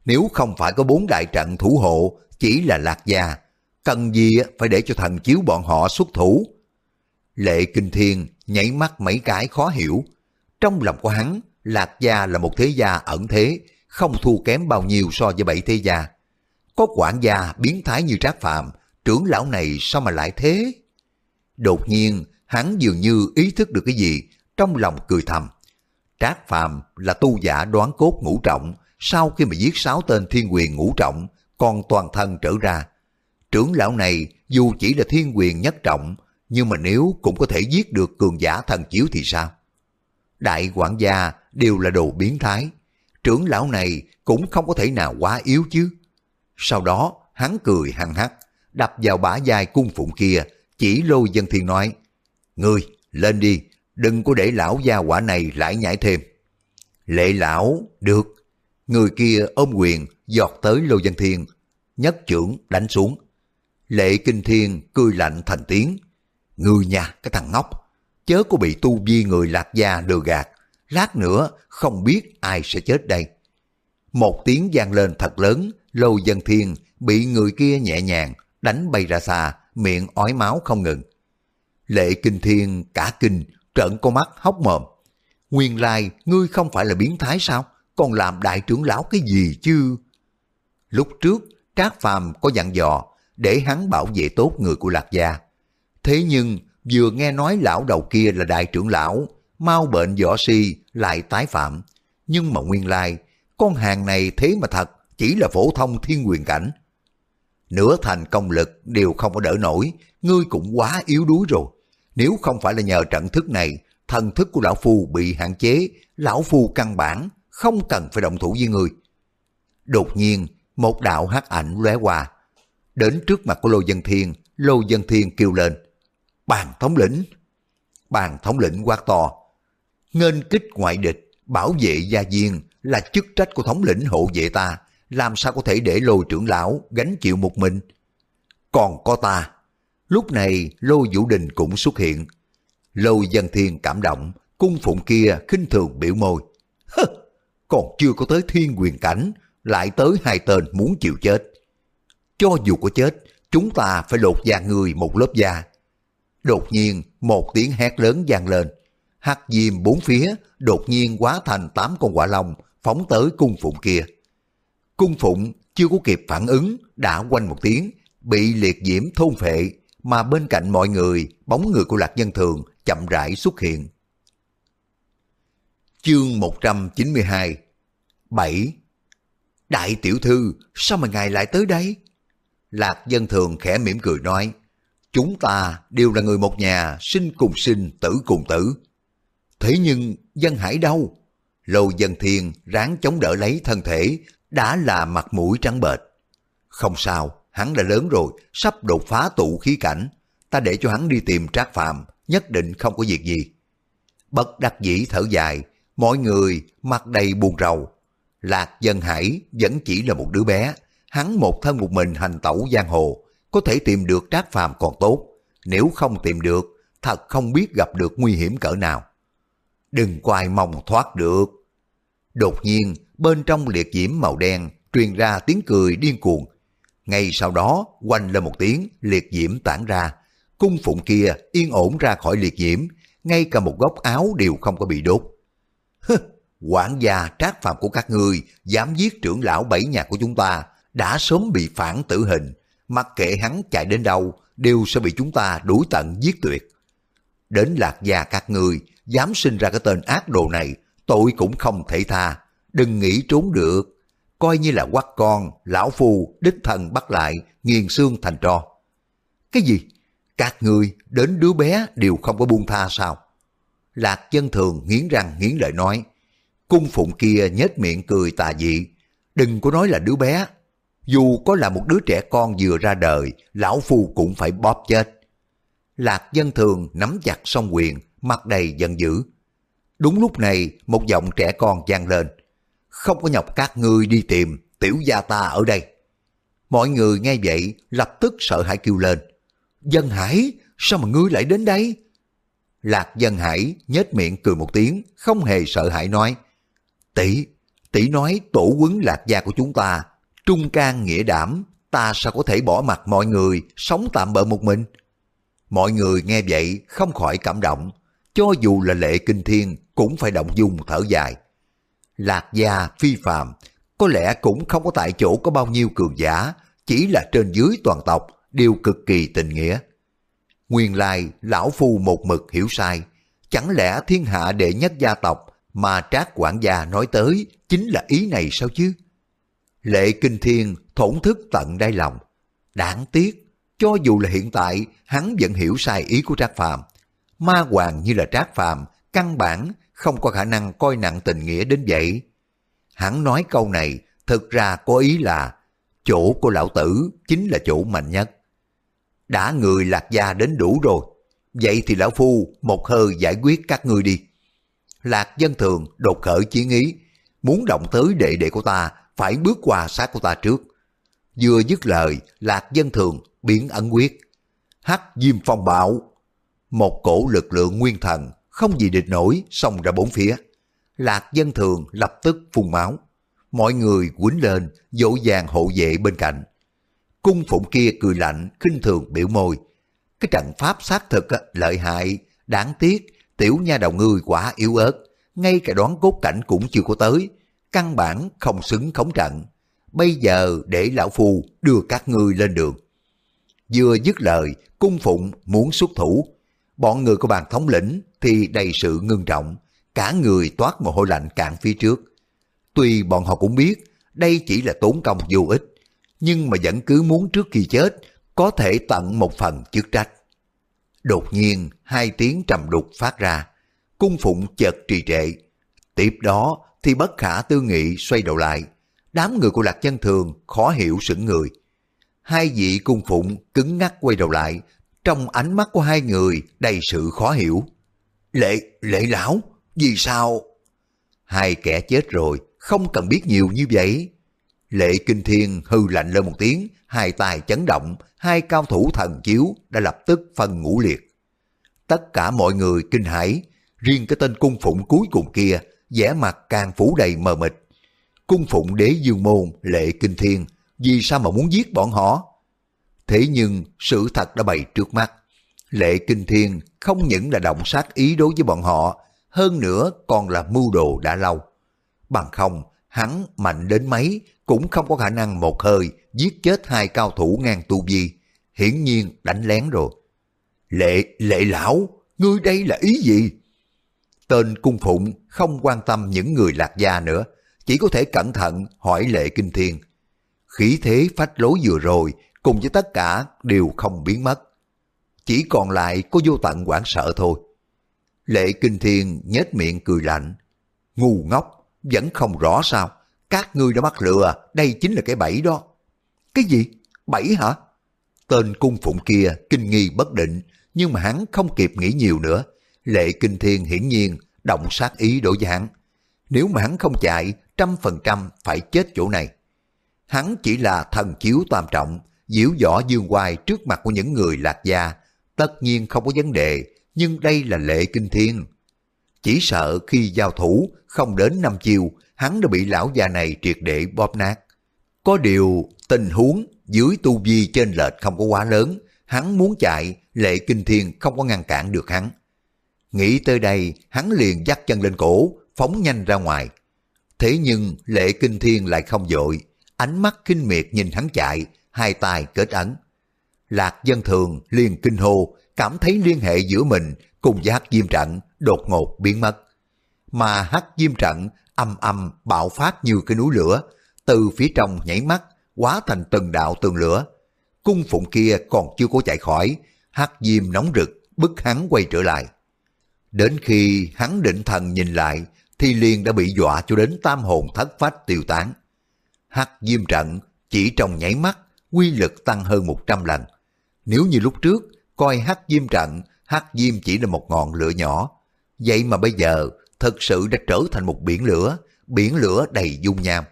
Nếu không phải có bốn đại trận thủ hộ, chỉ là lạc gia, cần gì phải để cho thần chiếu bọn họ xuất thủ. Lệ Kinh Thiên nhảy mắt mấy cái khó hiểu. Trong lòng của hắn, Lạc Gia là một thế gia ẩn thế, không thua kém bao nhiêu so với bảy thế gia. Có quản gia biến thái như Trác Phạm, trưởng lão này sao mà lại thế? Đột nhiên, hắn dường như ý thức được cái gì, trong lòng cười thầm. Trác Phạm là tu giả đoán cốt ngũ trọng, sau khi mà giết sáu tên thiên quyền ngũ trọng, còn toàn thân trở ra. Trưởng lão này dù chỉ là thiên quyền nhất trọng, nhưng mà nếu cũng có thể giết được cường giả thần chiếu thì sao? Đại quản gia đều là đồ biến thái, trưởng lão này cũng không có thể nào quá yếu chứ. Sau đó, hắn cười hăng hắc, đập vào bả vai cung phụng kia, chỉ lôi dân thiên nói, Ngươi, lên đi, đừng có để lão gia quả này lại nhảy thêm. Lệ lão, được. Người kia ôm quyền, giọt tới lô dân thiên, nhất trưởng đánh xuống. Lệ kinh thiên cười lạnh thành tiếng. Ngươi nhà cái thằng ngốc, chớ có bị tu vi người lạc gia lừa gạt. Lát nữa không biết ai sẽ chết đây. Một tiếng vang lên thật lớn, lô dân thiên bị người kia nhẹ nhàng đánh bay ra xa, miệng ói máu không ngừng. Lệ kinh thiên cả kinh, trợn con mắt hốc mồm. Nguyên lai, ngươi không phải là biến thái sao? Còn làm đại trưởng lão cái gì chứ? Lúc trước, Trác Phàm có dặn dò để hắn bảo vệ tốt người của Lạc Gia. Thế nhưng, vừa nghe nói lão đầu kia là đại trưởng lão, mau bệnh võ si lại tái phạm. Nhưng mà nguyên lai, con hàng này thế mà thật chỉ là phổ thông thiên quyền cảnh. Nửa thành công lực đều không có đỡ nổi, ngươi cũng quá yếu đuối rồi. Nếu không phải là nhờ trận thức này, thần thức của lão phu bị hạn chế, lão phu căn bản không cần phải động thủ với ngươi. Đột nhiên, một đạo hắc ảnh lóe qua, đến trước mặt của Lô Dân Thiên, Lô Dân Thiên kêu lên, bàn thống lĩnh. Bàn thống lĩnh quát to, nên kích ngoại địch, bảo vệ gia viên là chức trách của thống lĩnh hộ vệ ta, làm sao có thể để lôi trưởng lão gánh chịu một mình. Còn có ta. Lúc này lôi vũ đình cũng xuất hiện. lôi dân thiên cảm động, cung phụng kia khinh thường biểu môi. Hơ, còn chưa có tới thiên quyền cảnh, lại tới hai tên muốn chịu chết. Cho dù có chết, chúng ta phải lột da người một lớp da. Đột nhiên, một tiếng hét lớn vang lên. Hắc diêm bốn phía, đột nhiên hóa thành tám con quả long, phóng tới cung phụng kia. Cung phụng chưa có kịp phản ứng, đã quanh một tiếng, bị liệt diễm thôn phệ, mà bên cạnh mọi người, bóng người của Lạc Nhân Thường chậm rãi xuất hiện. Chương 192 7 Đại tiểu thư, sao mà ngài lại tới đây? Lạc dân thường khẽ mỉm cười nói, chúng ta đều là người một nhà, sinh cùng sinh, tử cùng tử. Thế nhưng, dân hải đâu? Lô dân thiên ráng chống đỡ lấy thân thể, đã là mặt mũi trắng bệch. Không sao, hắn đã lớn rồi, sắp đột phá tụ khí cảnh. Ta để cho hắn đi tìm trác phạm, nhất định không có việc gì. Bất đắc dĩ thở dài, mọi người mặt đầy buồn rầu. Lạc Dân Hải vẫn chỉ là một đứa bé, hắn một thân một mình hành tẩu giang hồ, có thể tìm được trác phàm còn tốt, nếu không tìm được, thật không biết gặp được nguy hiểm cỡ nào. Đừng quay mong thoát được. Đột nhiên, bên trong liệt diễm màu đen truyền ra tiếng cười điên cuồng. Ngay sau đó, quanh lên một tiếng, liệt diễm tản ra. Cung phụng kia yên ổn ra khỏi liệt diễm, ngay cả một góc áo đều không có bị đốt. Hứ, quản gia trác phạm của các ngươi dám giết trưởng lão bảy nhà của chúng ta, đã sớm bị phản tử hình, mặc kệ hắn chạy đến đâu, đều sẽ bị chúng ta đuổi tận giết tuyệt. Đến lạc gia các ngươi, dám sinh ra cái tên ác đồ này, tội cũng không thể tha, đừng nghĩ trốn được. Coi như là quắc con, lão phu, đích thần bắt lại, nghiền xương thành tro. Cái gì? Các người đến đứa bé đều không có buông tha sao? Lạc dân thường nghiến răng nghiến lợi nói. Cung phụng kia nhếch miệng cười tà dị. Đừng có nói là đứa bé. Dù có là một đứa trẻ con vừa ra đời, lão phu cũng phải bóp chết. Lạc dân thường nắm chặt song quyền, mặt đầy giận dữ. Đúng lúc này, một giọng trẻ con vang lên. Không có nhọc các ngươi đi tìm, tiểu gia ta ở đây. Mọi người nghe vậy, lập tức sợ hãi kêu lên. Dân Hải, sao mà ngươi lại đến đây? Lạc Dân Hải nhếch miệng cười một tiếng, không hề sợ hãi nói. Tỷ, tỷ nói tổ quấn lạc gia của chúng ta, trung can nghĩa đảm, ta sao có thể bỏ mặt mọi người, sống tạm bỡ một mình? Mọi người nghe vậy không khỏi cảm động, cho dù là lệ kinh thiên cũng phải động dung thở dài. Lạc gia phi phàm, có lẽ cũng không có tại chỗ có bao nhiêu cường giả, chỉ là trên dưới toàn tộc đều cực kỳ tình nghĩa. Nguyên lai lão phu một mực hiểu sai, chẳng lẽ thiên hạ đệ nhất gia tộc mà trác quản gia nói tới chính là ý này sao chứ? Lệ kinh thiên thổn thức tận đáy lòng. Đáng tiếc, cho dù là hiện tại hắn vẫn hiểu sai ý của trác phàm. Ma hoàng như là trác phàm, căn bản không có khả năng coi nặng tình nghĩa đến vậy. Hắn nói câu này thực ra có ý là chỗ của lão tử chính là chỗ mạnh nhất. Đã người lạc gia đến đủ rồi, vậy thì lão phu một hơi giải quyết các ngươi đi. Lạc dân thường đột khởi chiến ý, muốn động tới đệ đệ của ta phải bước qua sát của ta trước. Vừa dứt lời, Lạc dân thường biến ẩn quyết. Hắc diêm phong bạo. Một cổ lực lượng nguyên thần không gì địch nổi xông ra bốn phía. Lạc dân thường lập tức phun máu. Mọi người quýnh lên, dỗ dàng hộ vệ bên cạnh. Cung phụng kia cười lạnh, khinh thường biểu môi. Cái trận pháp xác thực lợi hại, đáng tiếc, tiểu nha đầu ngươi quá yếu ớt, ngay cả đoán cốt cảnh cũng chưa có tới, căn bản không xứng khống trận. Bây giờ để lão phu đưa các ngươi lên đường. Vừa dứt lời, cung phụng muốn xuất thủ. Bọn người của bàn thống lĩnh thì đầy sự ngưng trọng, cả người toát mồ hôi lạnh cạn phía trước. Tuy bọn họ cũng biết đây chỉ là tốn công vô ích, nhưng mà vẫn cứ muốn trước khi chết có thể tận một phần chức trách. Đột nhiên, hai tiếng trầm đục phát ra, cung phụng chợt trì trệ. Tiếp đó thì bất khả tư nghị xoay đầu lại, đám người của Lạc Chân Thường khó hiểu sững người. Hai vị cung phụng cứng ngắc quay đầu lại, trong ánh mắt của hai người đầy sự khó hiểu. Lệ, lệ lão, vì sao? Hai kẻ chết rồi, không cần biết nhiều như vậy. Lệ Kinh Thiên hư lạnh lên một tiếng, hai tài chấn động, hai cao thủ thần chiếu đã lập tức phân ngũ liệt. Tất cả mọi người kinh hãi, riêng cái tên cung phụng cuối cùng kia, vẻ mặt càng phủ đầy mờ mịt. Cung phụng đế dương môn, Lệ Kinh Thiên, vì sao mà muốn giết bọn họ? Thế nhưng sự thật đã bày trước mắt. Lệ Kinh Thiên không những là động sát ý đối với bọn họ, hơn nữa còn là mưu đồ đã lâu. Bằng không, hắn mạnh đến mấy cũng không có khả năng một hơi giết chết hai cao thủ ngang tu vi, hiển nhiên đánh lén rồi. Lệ, lệ lão, ngươi đây là ý gì? Tên cung phụng không quan tâm những người lạc gia nữa, chỉ có thể cẩn thận hỏi lệ kinh thiên. Khí thế phách lối vừa rồi cùng với tất cả đều không biến mất. Chỉ còn lại có vô tận quảng sợ thôi. Lệ kinh thiên nhếch miệng cười lạnh. Ngu ngốc, vẫn không rõ sao. Các ngươi đã mắc lừa, đây chính là cái bẫy đó. Cái gì? Bẫy hả? Tên cung phụng kia kinh nghi bất định, nhưng mà hắn không kịp nghĩ nhiều nữa. Lệ kinh thiên hiển nhiên động sát ý đối với hắn. Nếu mà hắn không chạy, trăm phần trăm phải chết chỗ này. Hắn chỉ là thần chiếu tam trọng, diễu võ dương hoài trước mặt của những người lạc gia. Tất nhiên không có vấn đề, nhưng đây là lệ kinh thiên. Chỉ sợ khi giao thủ không đến năm chiều, hắn đã bị lão già này triệt để bóp nát. Có điều tình huống dưới tu vi trên lệch không có quá lớn, hắn muốn chạy, lệ kinh thiên không có ngăn cản được hắn. Nghĩ tới đây, hắn liền dắt chân lên cổ, phóng nhanh ra ngoài. Thế nhưng lệ kinh thiên lại không dội, ánh mắt kinh miệt nhìn hắn chạy, hai tay kết ấn. Lạc dân thường liền kinh hô, cảm thấy liên hệ giữa mình cùng với hắc diêm trận đột ngột biến mất. Mà hắc diêm trận âm âm bạo phát như cái núi lửa, từ phía trong nhảy mắt, hóa thành từng đạo tường lửa. Cung phụng kia còn chưa có chạy khỏi, hắc diêm nóng rực, bức hắn quay trở lại. Đến khi hắn định thần nhìn lại, thì liền đã bị dọa cho đến tam hồn thất phách tiêu tán. Hắc diêm trận chỉ trong nháy mắt, quy lực tăng hơn 100 lần. Nếu như lúc trước, coi hắc diêm trận, hắc diêm chỉ là một ngọn lửa nhỏ. Vậy mà bây giờ, thật sự đã trở thành một biển lửa, biển lửa đầy dung nham.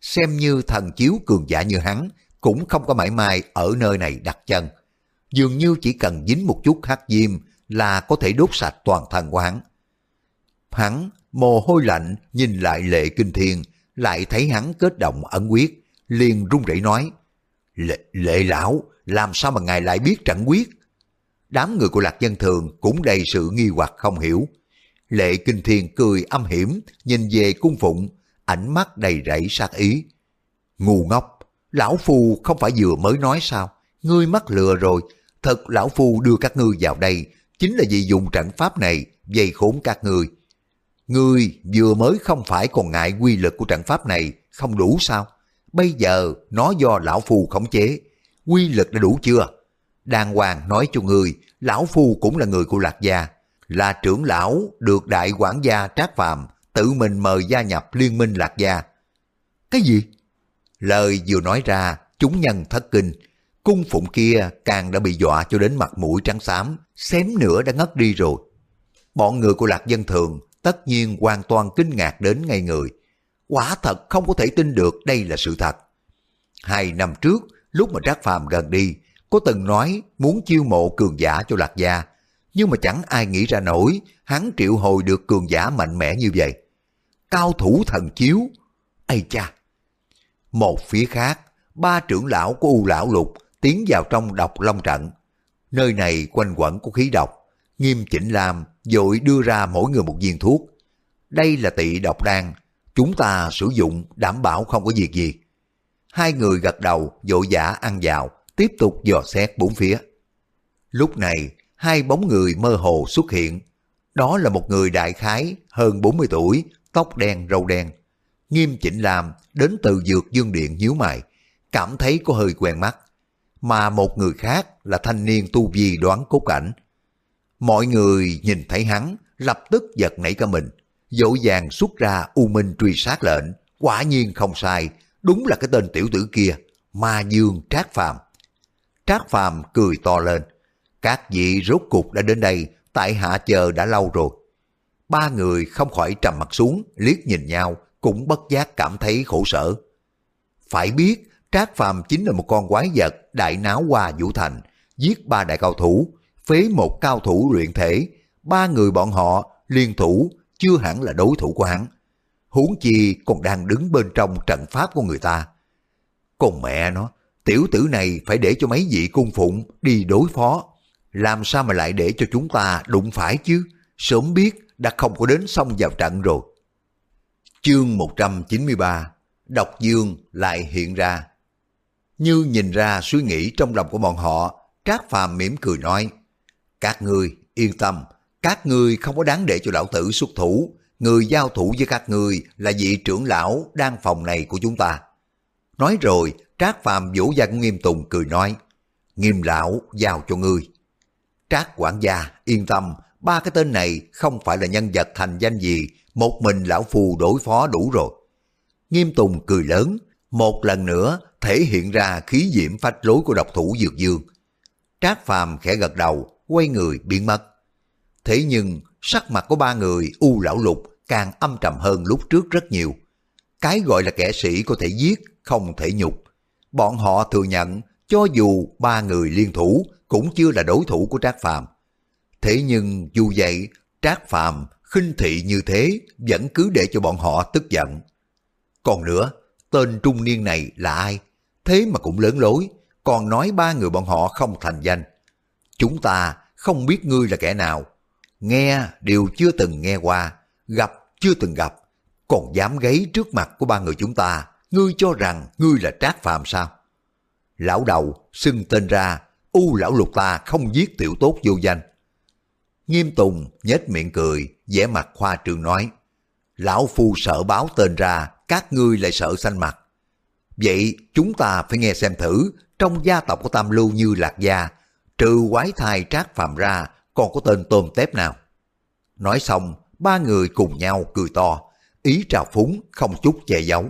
Xem như thần chiếu cường giả như hắn, cũng không có mãi mai ở nơi này đặt chân. Dường như chỉ cần dính một chút hắc diêm là có thể đốt sạch toàn thân của hắn. Hắn mồ hôi lạnh nhìn lại lệ kinh thiên, lại thấy hắn kết động ẩn quyết, liền run rẩy nói, lệ, lệ lão, làm sao mà ngài lại biết trận quyết? Đám người của lạc dân thường cũng đầy sự nghi hoặc không hiểu. Lệ kinh thiên cười âm hiểm, nhìn về cung phụng, ánh mắt đầy rẫy sát ý. Ngu ngốc, lão phu không phải vừa mới nói sao, ngươi mắc lừa rồi, thật lão phu đưa các ngươi vào đây, chính là vì dùng trận pháp này dày khốn các ngươi. Ngươi vừa mới không phải còn ngại quy lực của trận pháp này không đủ sao? Bây giờ nó do lão phu khống chế, quy lực đã đủ chưa? Đàng hoàng nói cho người lão phu cũng là người của lạc gia, là trưởng lão được đại quản gia Trác Phàm tự mình mời gia nhập liên minh lạc gia. Cái gì? Lời vừa nói ra, chúng nhân thất kinh, cung phụng kia càng đã bị dọa cho đến mặt mũi trắng xám, xém nữa đã ngất đi rồi. Bọn người của lạc dân thường tất nhiên hoàn toàn kinh ngạc đến ngay người. Quả thật không có thể tin được đây là sự thật. Hai năm trước, lúc mà Trác Phàm gần đi, có từng nói muốn chiêu mộ cường giả cho Lạc Gia, nhưng mà chẳng ai nghĩ ra nổi hắn triệu hồi được cường giả mạnh mẽ như vậy. Cao thủ thần chiếu, ây cha! Một phía khác, ba trưởng lão của U Lão Lục tiến vào trong độc long trận. Nơi này quanh quẩn có khí độc, nghiêm chỉnh làm, dội đưa ra mỗi người một viên thuốc. Đây là tị độc đan, chúng ta sử dụng đảm bảo không có việc gì. Hai người gật đầu, vội vã ăn vào, tiếp tục dò xét bốn phía. Lúc này, hai bóng người mơ hồ xuất hiện. Đó là một người đại khái, hơn 40 tuổi, tóc đen râu đen. Nghiêm chỉnh làm, đến từ dược dương điện nhíu mày, cảm thấy có hơi quen mắt. Mà một người khác là thanh niên tu vi đoán cốt cảnh. Mọi người nhìn thấy hắn, lập tức giật nảy cả mình, dỗ dàng xuất ra U Minh truy sát lệnh. Quả nhiên không sai, đúng là cái tên tiểu tử kia, Ma Dương Trác Phàm. Trác Phàm cười to lên. Các vị rốt cục đã đến đây, tại hạ chờ đã lâu rồi. Ba người không khỏi trầm mặt xuống, liếc nhìn nhau, cũng bất giác cảm thấy khổ sở. Phải biết, Trác Phàm chính là một con quái vật đại náo qua Vũ Thành, giết ba đại cao thủ, phế một cao thủ luyện thể, ba người bọn họ liên thủ chưa hẳn là đối thủ của hắn. Huống chi còn đang đứng bên trong trận pháp của người ta. Còn mẹ nó, tiểu tử này phải để cho mấy vị cung phụng đi đối phó. Làm sao mà lại để cho chúng ta đụng phải chứ? Sớm biết đã không có đến xong vào trận rồi. Chương 193 Độc Dương lại hiện ra. Như nhìn ra suy nghĩ trong lòng của bọn họ, Trác Phàm mỉm cười nói, Các ngươi yên tâm, các ngươi không có đáng để cho lão tử xuất thủ, người giao thủ với các ngươi là vị trưởng lão đang phòng này của chúng ta. Nói rồi, Trác Phàm vỗ vai của Nghiêm Tùng cười nói, Nghiêm lão giao cho ngươi. Trác quản gia, yên tâm, ba cái tên này không phải là nhân vật thành danh gì, một mình lão phù đối phó đủ rồi. Nghiêm Tùng cười lớn, một lần nữa thể hiện ra khí diễm phách lối của độc thủ Dược Dương. Trác Phàm khẽ gật đầu, quay người biến mất. Thế nhưng sắc mặt của ba người u lão lục càng âm trầm hơn lúc trước rất nhiều. Cái gọi là kẻ sĩ có thể giết, không thể nhục. Bọn họ thừa nhận cho dù ba người liên thủ cũng chưa là đối thủ của Trác Phàm. Thế nhưng dù vậy, Trác Phàm khinh thị như thế vẫn cứ để cho bọn họ tức giận. Còn nữa, tên trung niên này là ai? Thế mà cũng lớn lối, còn nói ba người bọn họ không thành danh. Chúng ta không biết ngươi là kẻ nào, nghe đều chưa từng nghe qua, gặp chưa từng gặp, còn dám gáy trước mặt của ba người chúng ta, ngươi cho rằng ngươi là trác phàm sao? Lão đầu xưng tên ra, u lão lục ta không giết tiểu tốt vô danh. Nghiêm Tùng nhếch miệng cười, vẻ mặt khoa trương nói, lão phu sợ báo tên ra, các ngươi lại sợ xanh mặt. Vậy chúng ta phải nghe xem thử, trong gia tộc của Tam Lưu như Lạc Gia, trừ quái thai trác phàm ra, còn có tên tôm tép nào. Nói xong, ba người cùng nhau cười to, ý trào phúng không chút che giấu.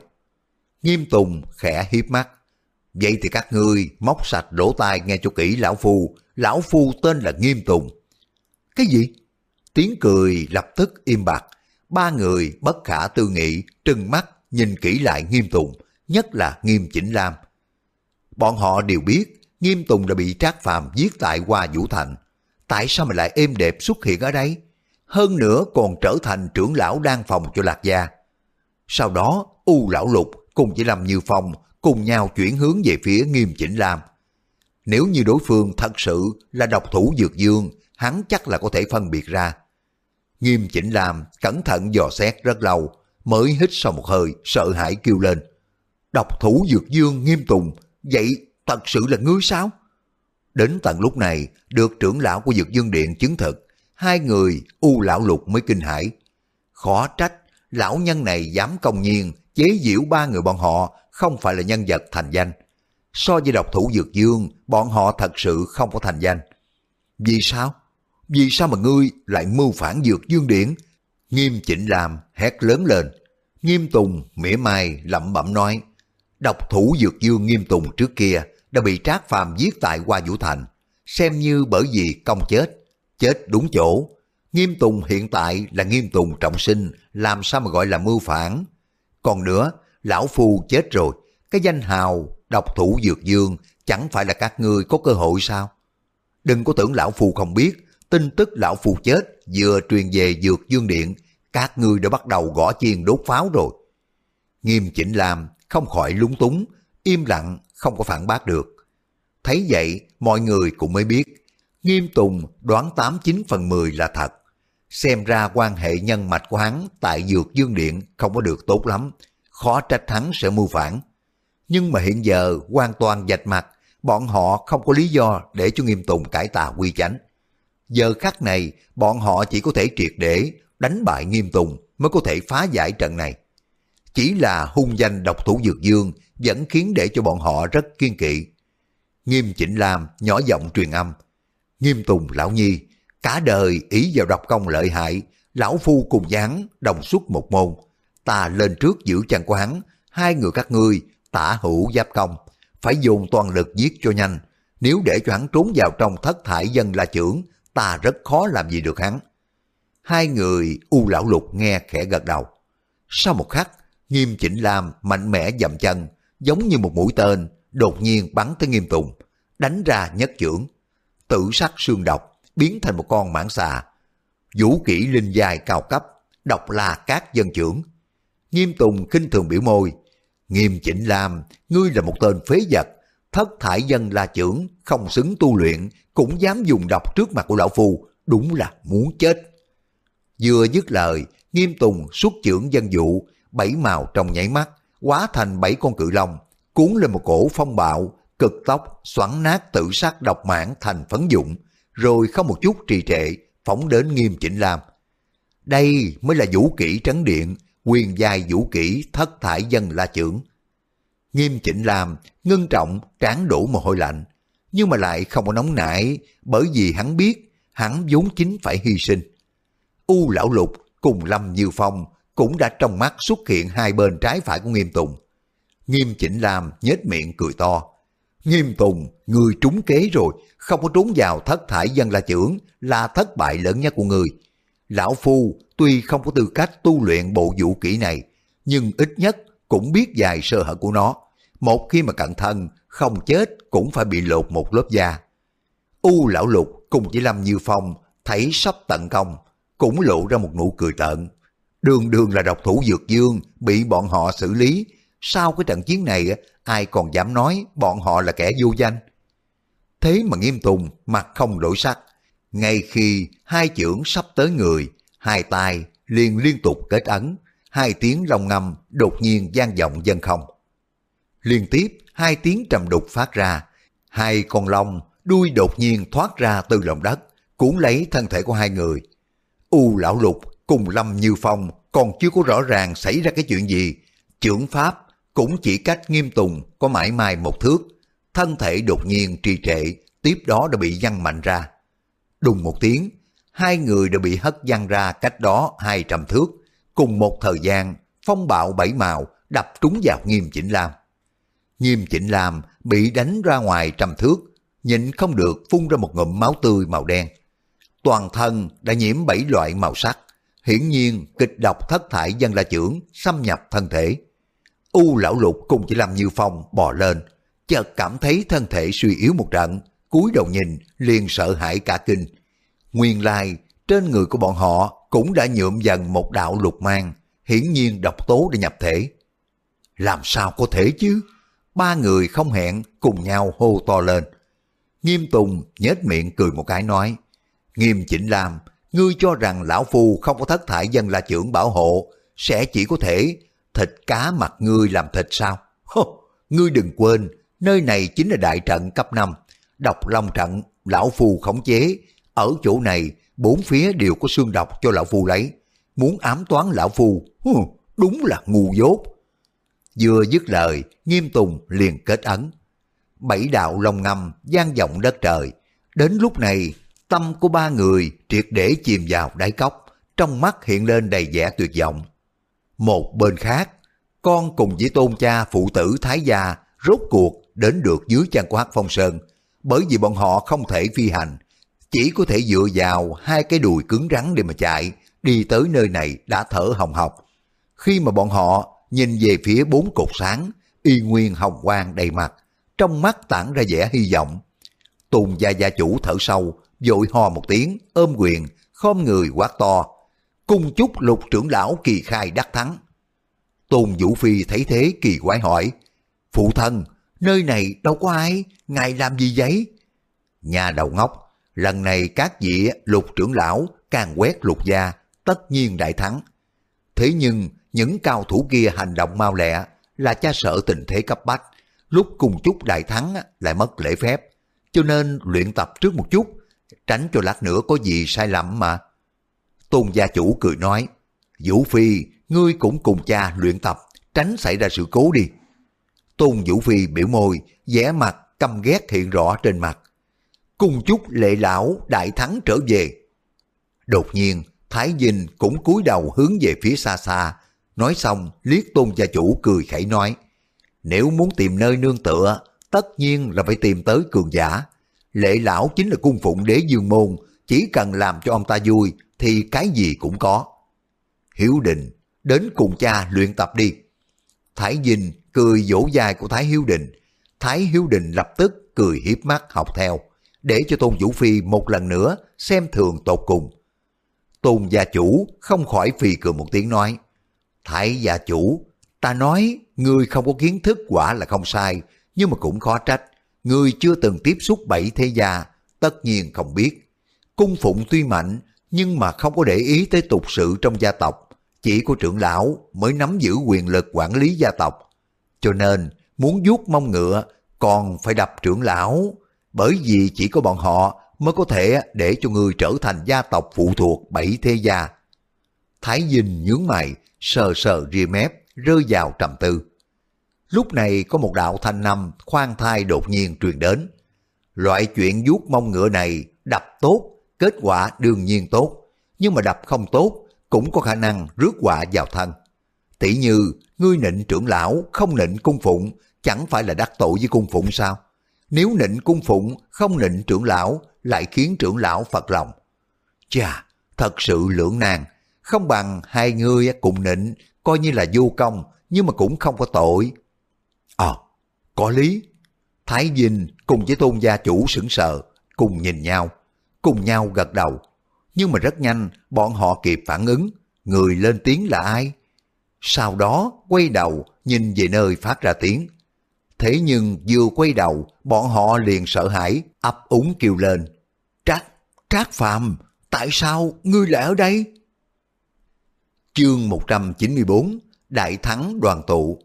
Nghiêm Tùng khẽ hiếp mắt. Vậy thì các ngươi móc sạch lỗ tai nghe cho kỹ lão phu, lão phu tên là Nghiêm Tùng. Cái gì? Tiếng cười lập tức im bặt, ba người bất khả tư nghị, trừng mắt nhìn kỹ lại Nghiêm Tùng, nhất là Nghiêm Chỉnh Lam. Bọn họ đều biết Nghiêm Tùng đã bị Trác Phàm giết tại Hoa Vũ Thành. Tại sao mà lại êm đẹp xuất hiện ở đây? Hơn nữa còn trở thành trưởng lão đang phòng cho Lạc Gia. Sau đó, U Lão Lục cùng với Lâm Như Phong cùng nhau chuyển hướng về phía Nghiêm Chỉnh Lam. Nếu như đối phương thật sự là độc thủ dược dương, hắn chắc là có thể phân biệt ra. Nghiêm Chỉnh Lam cẩn thận dò xét rất lâu, mới hít sau một hơi, sợ hãi kêu lên. Độc thủ dược dương nghiêm tùng, vậy thật sự là ngươi sao? Đến tận lúc này, được trưởng lão của dược dương điện chứng thực, hai người u lão lục mới kinh hãi. Khó trách, lão nhân này dám công nhiên chế giễu ba người bọn họ không phải là nhân vật thành danh. So với độc thủ dược dương, bọn họ thật sự không có thành danh. Vì sao? Vì sao mà ngươi lại mưu phản dược dương điển? Nghiêm chỉnh làm, hét lớn lên. Nghiêm Tùng mỉa mai lẩm bẩm nói, độc thủ dược dương Nghiêm Tùng trước kia đã bị Trác Phàm giết tại Hoa Vũ Thành, xem như bởi vì công chết, chết đúng chỗ. Nghiêm Tùng hiện tại là Nghiêm Tùng trọng sinh, làm sao mà gọi là mưu phản. Còn nữa, lão phu chết rồi, cái danh hào độc thủ dược dương chẳng phải là các ngươi có cơ hội sao? Đừng có tưởng lão phu không biết, tin tức lão phu chết vừa truyền về dược dương điện, các ngươi đã bắt đầu gõ chiên đốt pháo rồi. Nghiêm chỉnh làm không khỏi lúng túng, im lặng không có phản bác được. Thấy vậy, mọi người cũng mới biết, Nghiêm Tùng đoán 89 phần 10 là thật. Xem ra quan hệ nhân mạch của hắn tại Dược Dương Điện không có được tốt lắm, khó trách hắn sẽ mưu phản. Nhưng mà hiện giờ hoàn toàn dạch mặt, bọn họ không có lý do để cho Nghiêm Tùng cải tà quy chánh. Giờ khắc này, bọn họ chỉ có thể triệt để đánh bại Nghiêm Tùng mới có thể phá giải trận này. Chỉ là hung danh độc thủ Dược Dương vẫn khiến để cho bọn họ rất kiên kỵ. Nghiêm Chỉnh làm nhỏ giọng truyền âm. Nghiêm Tùng Lão Nhi, cả đời ý vào độc công lợi hại, Lão Phu cùng gián đồng xuất một môn. Ta lên trước giữ chân của hắn, hai người các ngươi tả hữu giáp công, phải dùng toàn lực giết cho nhanh. Nếu để cho hắn trốn vào trong thất thải dân la trưởng, ta rất khó làm gì được hắn. Hai người u lão lục nghe khẽ gật đầu. Sau một khắc, nghiêm chỉnh làm mạnh mẽ dậm chân, giống như một mũi tên, đột nhiên bắn tới nghiêm tùng, đánh ra nhất trưởng. Tự sắc xương độc, biến thành một con mãng xà. Vũ kỹ linh dài cao cấp, độc là các dân trưởng. Nghiêm tùng khinh thường biểu môi. Nghiêm chỉnh làm ngươi là một tên phế vật, thất thải dân la trưởng, không xứng tu luyện, cũng dám dùng độc trước mặt của lão phu, đúng là muốn chết. Vừa dứt lời, nghiêm tùng xuất trưởng dân vụ bảy màu trong nháy mắt, hóa thành bảy con cự long, cuốn lên một cổ phong bạo, cực tốc, xoắn nát tự sát độc mãn thành phấn dụng, rồi không một chút trì trệ, phóng đến nghiêm chỉnh làm. Đây mới là vũ kỹ trấn điện, quyền giai vũ kỹ thất thải dân la trưởng. Nghiêm chỉnh làm, ngưng trọng, tráng đổ mồ hôi lạnh, nhưng mà lại không có nóng nảy bởi vì hắn biết hắn vốn chính phải hy sinh. U lão lục cùng Lâm Như Phong cũng đã trong mắt xuất hiện hai bên trái phải của Nghiêm Tùng. Nghiêm chỉnh làm nhếch miệng cười to. Nghiêm Tùng, người trúng kế rồi, không có trốn vào thất thải dân la trưởng là thất bại lớn nhất của người. Lão Phu tuy không có tư cách tu luyện bộ vũ kỹ này, nhưng ít nhất cũng biết dài sơ hở của nó. Một khi mà cẩn thân, không chết cũng phải bị lột một lớp da. U lão lục cùng chỉ Lâm Như Phong thấy sắp tận công, cũng lộ ra một nụ cười tợn. Đường đường là độc thủ dược dương, bị bọn họ xử lý. Sau cái trận chiến này, ai còn dám nói bọn họ là kẻ vô danh? Thế mà nghiêm tùng, mặt không đổi sắc. Ngay khi hai chưởng sắp tới người, hai tay liền liên tục kết ấn, hai tiếng long ngâm đột nhiên gian vọng dân không. Liên tiếp, hai tiếng trầm đục phát ra, hai con long đuôi đột nhiên thoát ra từ lòng đất, cuốn lấy thân thể của hai người. U lão lục cùng Lâm Như Phong còn chưa có rõ ràng xảy ra cái chuyện gì. Trưởng Pháp cũng chỉ cách nghiêm tùng có mãi mai một thước. Thân thể đột nhiên trì trệ, tiếp đó đã bị văng mạnh ra. Đùng một tiếng, hai người đã bị hất văng ra cách đó hai trăm thước. Cùng một thời gian, phong bạo bảy màu đập trúng vào nghiêm chỉnh lam. Nghiêm chỉnh lam bị đánh ra ngoài trăm thước, nhịn không được phun ra một ngụm máu tươi màu đen. Toàn thân đã nhiễm bảy loại màu sắc, hiển nhiên kịch độc thất thải dân la trưởng xâm nhập thân thể. U lão lục cùng chỉ làm như phong bò lên, chợt cảm thấy thân thể suy yếu một trận, cúi đầu nhìn liền sợ hãi cả kinh. Nguyên lai trên người của bọn họ cũng đã nhuộm dần một đạo lục mang, hiển nhiên độc tố để nhập thể. Làm sao có thể chứ? Ba người không hẹn cùng nhau hô to lên. Nghiêm Tùng nhếch miệng cười một cái nói, Nghiêm chỉnh làm, ngươi cho rằng lão phu không có thất thải dân là trưởng bảo hộ, sẽ chỉ có thể thịt cá mặt ngươi làm thịt sao? Hô, ngươi đừng quên, nơi này chính là đại trận cấp 5, độc long trận, lão phu khống chế, ở chỗ này bốn phía đều có xương độc cho lão phu lấy, muốn ám toán lão phu, hừ, đúng là ngu dốt. Vừa dứt lời, nghiêm tùng liền kết ấn. Bảy đạo long ngâm gian vọng đất trời, đến lúc này Tâm của ba người triệt để chìm vào đáy cốc, trong mắt hiện lên đầy vẻ tuyệt vọng. Một bên khác, con cùng với tôn cha phụ tử Thái Gia rốt cuộc đến được dưới chân của Hắc Phong Sơn, bởi vì bọn họ không thể phi hành, chỉ có thể dựa vào hai cái đùi cứng rắn để mà chạy, đi tới nơi này đã thở hồng hộc. Khi mà bọn họ nhìn về phía bốn cột sáng, y nguyên hồng quang đầy mặt, trong mắt tản ra vẻ hy vọng. Tùng gia gia chủ thở sâu, vội hò một tiếng, ôm quyền, khom người quát to. Cung chúc lục trưởng lão kỳ khai đắc thắng. Tôn Vũ Phi thấy thế kỳ quái hỏi, Phụ thân, nơi này đâu có ai, ngài làm gì vậy? Nhà đầu ngốc, lần này các vị lục trưởng lão càng quét lục gia, tất nhiên đại thắng. Thế nhưng những cao thủ kia hành động mau lẹ là cha sợ tình thế cấp bách, lúc cùng chúc đại thắng lại mất lễ phép, cho nên luyện tập trước một chút tránh cho lát nữa có gì sai lầm mà. Tôn gia chủ cười nói, Vũ Phi, ngươi cũng cùng cha luyện tập, tránh xảy ra sự cố đi. Tôn Vũ Phi biểu môi, vẻ mặt căm ghét hiện rõ trên mặt. Cùng chúc lệ lão đại thắng trở về. Đột nhiên, Thái Dinh cũng cúi đầu hướng về phía xa xa, nói xong liếc tôn gia chủ cười khẩy nói, nếu muốn tìm nơi nương tựa, tất nhiên là phải tìm tới cường giả, lệ lão chính là cung phụng đế dương môn, chỉ cần làm cho ông ta vui thì cái gì cũng có. Hiếu Định, đến cùng cha luyện tập đi. Thái Dinh cười vỗ dài của Thái Hiếu Định. Thái Hiếu Định lập tức cười hiếp mắt học theo, để cho Tôn Vũ Phi một lần nữa xem thường tột cùng. Tôn gia chủ không khỏi phì cười một tiếng nói, Thái gia chủ, ta nói người không có kiến thức quả là không sai, nhưng mà cũng khó trách. Người chưa từng tiếp xúc bảy thế gia, tất nhiên không biết. Cung phụng tuy mạnh, nhưng mà không có để ý tới tục sự trong gia tộc. Chỉ có trưởng lão mới nắm giữ quyền lực quản lý gia tộc. Cho nên, muốn vuốt mông ngựa, còn phải đập trưởng lão. Bởi vì chỉ có bọn họ mới có thể để cho người trở thành gia tộc phụ thuộc bảy thế gia. Thái Dinh nhướng mày, sờ sờ ria mép, rơi vào trầm tư. Lúc này có một đạo thanh năm khoan thai đột nhiên truyền đến. Loại chuyện vuốt mông ngựa này đập tốt, kết quả đương nhiên tốt, nhưng mà đập không tốt cũng có khả năng rước quả vào thân. Tỷ như, ngươi nịnh trưởng lão không nịnh cung phụng, chẳng phải là đắc tội với cung phụng sao? Nếu nịnh cung phụng không nịnh trưởng lão lại khiến trưởng lão phật lòng. Chà, thật sự lưỡng nan, không bằng hai người cùng nịnh, coi như là vô công, nhưng mà cũng không có tội. Ờ, có lý. Thái Vinh cùng với tôn gia chủ sững sờ, cùng nhìn nhau, cùng nhau gật đầu. Nhưng mà rất nhanh, bọn họ kịp phản ứng, người lên tiếng là ai? Sau đó quay đầu nhìn về nơi phát ra tiếng. Thế nhưng vừa quay đầu, bọn họ liền sợ hãi, ấp úng kêu lên. Trác, Trác Phạm, tại sao ngươi lại ở đây? Chương 194 Đại thắng đoàn tụ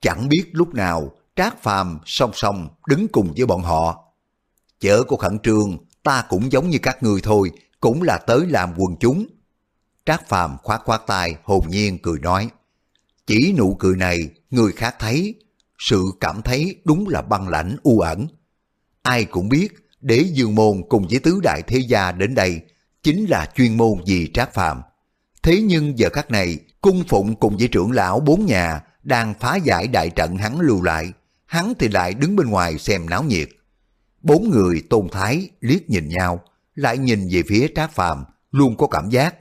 Chẳng biết lúc nào Trác Phàm song song đứng cùng với bọn họ. Chớ có khẩn trương, ta cũng giống như các người thôi, cũng là tới làm quần chúng. Trác Phàm khoát khoát tay hồn nhiên cười nói. Chỉ nụ cười này, người khác thấy, sự cảm thấy đúng là băng lãnh u ẩn. Ai cũng biết, đế dương môn cùng với tứ đại thế gia đến đây, chính là chuyên môn vì Trác Phàm. Thế nhưng giờ khắc này, cung phụng cùng với trưởng lão bốn nhà đang phá giải đại trận hắn lưu lại, hắn thì lại đứng bên ngoài xem náo nhiệt. Bốn người tôn thái liếc nhìn nhau, lại nhìn về phía Trác Phàm, luôn có cảm giác.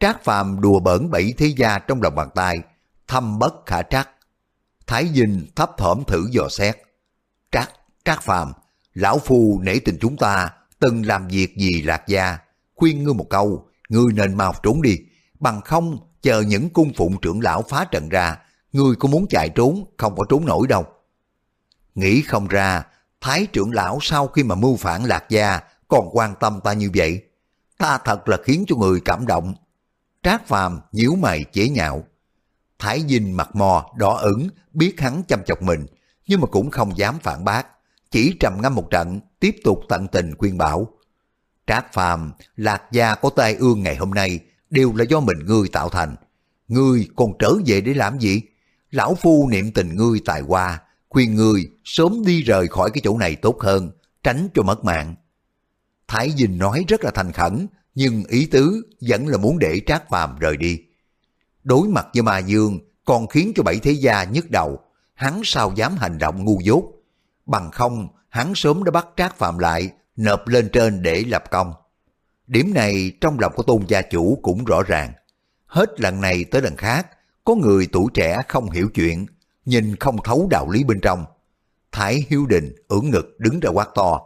Trác Phàm đùa bỡn bảy thế gia trong lòng bàn tay, thâm bất khả trắc. Thái Dinh thấp thỏm thử dò xét. Trác, Trác Phàm, lão phu nể tình chúng ta từng làm việc gì lạc gia, khuyên ngươi một câu, ngươi nên mau trốn đi, bằng không chờ những cung phụng trưởng lão phá trận ra, ngươi có muốn chạy trốn không có trốn nổi đâu. Nghĩ không ra, Thái trưởng lão sau khi mà mưu phản lạc gia còn quan tâm ta như vậy. Ta thật là khiến cho người cảm động. Trác phàm nhíu mày chế nhạo. Thái Dinh mặt mò, đỏ ửng, biết hắn chăm chọc mình, nhưng mà cũng không dám phản bác. Chỉ trầm ngâm một trận, tiếp tục tận tình khuyên bảo. Trác phàm, lạc gia có tai ương ngày hôm nay, đều là do mình ngươi tạo thành. Ngươi còn trở về để làm gì? Lão Phu niệm tình ngươi tài hoa, khuyên ngươi sớm đi rời khỏi cái chỗ này tốt hơn, tránh cho mất mạng. Thái Dình nói rất là thành khẩn, nhưng ý tứ vẫn là muốn để Trác Phàm rời đi. Đối mặt với Ma Dương còn khiến cho bảy thế gia nhức đầu, hắn sao dám hành động ngu dốt. Bằng không, hắn sớm đã bắt Trác Phàm lại, nộp lên trên để lập công. Điểm này trong lòng của tôn gia chủ cũng rõ ràng. Hết lần này tới lần khác, có người tuổi trẻ không hiểu chuyện, nhìn không thấu đạo lý bên trong. Thái Hiếu Đình ưỡn ngực đứng ra quát to.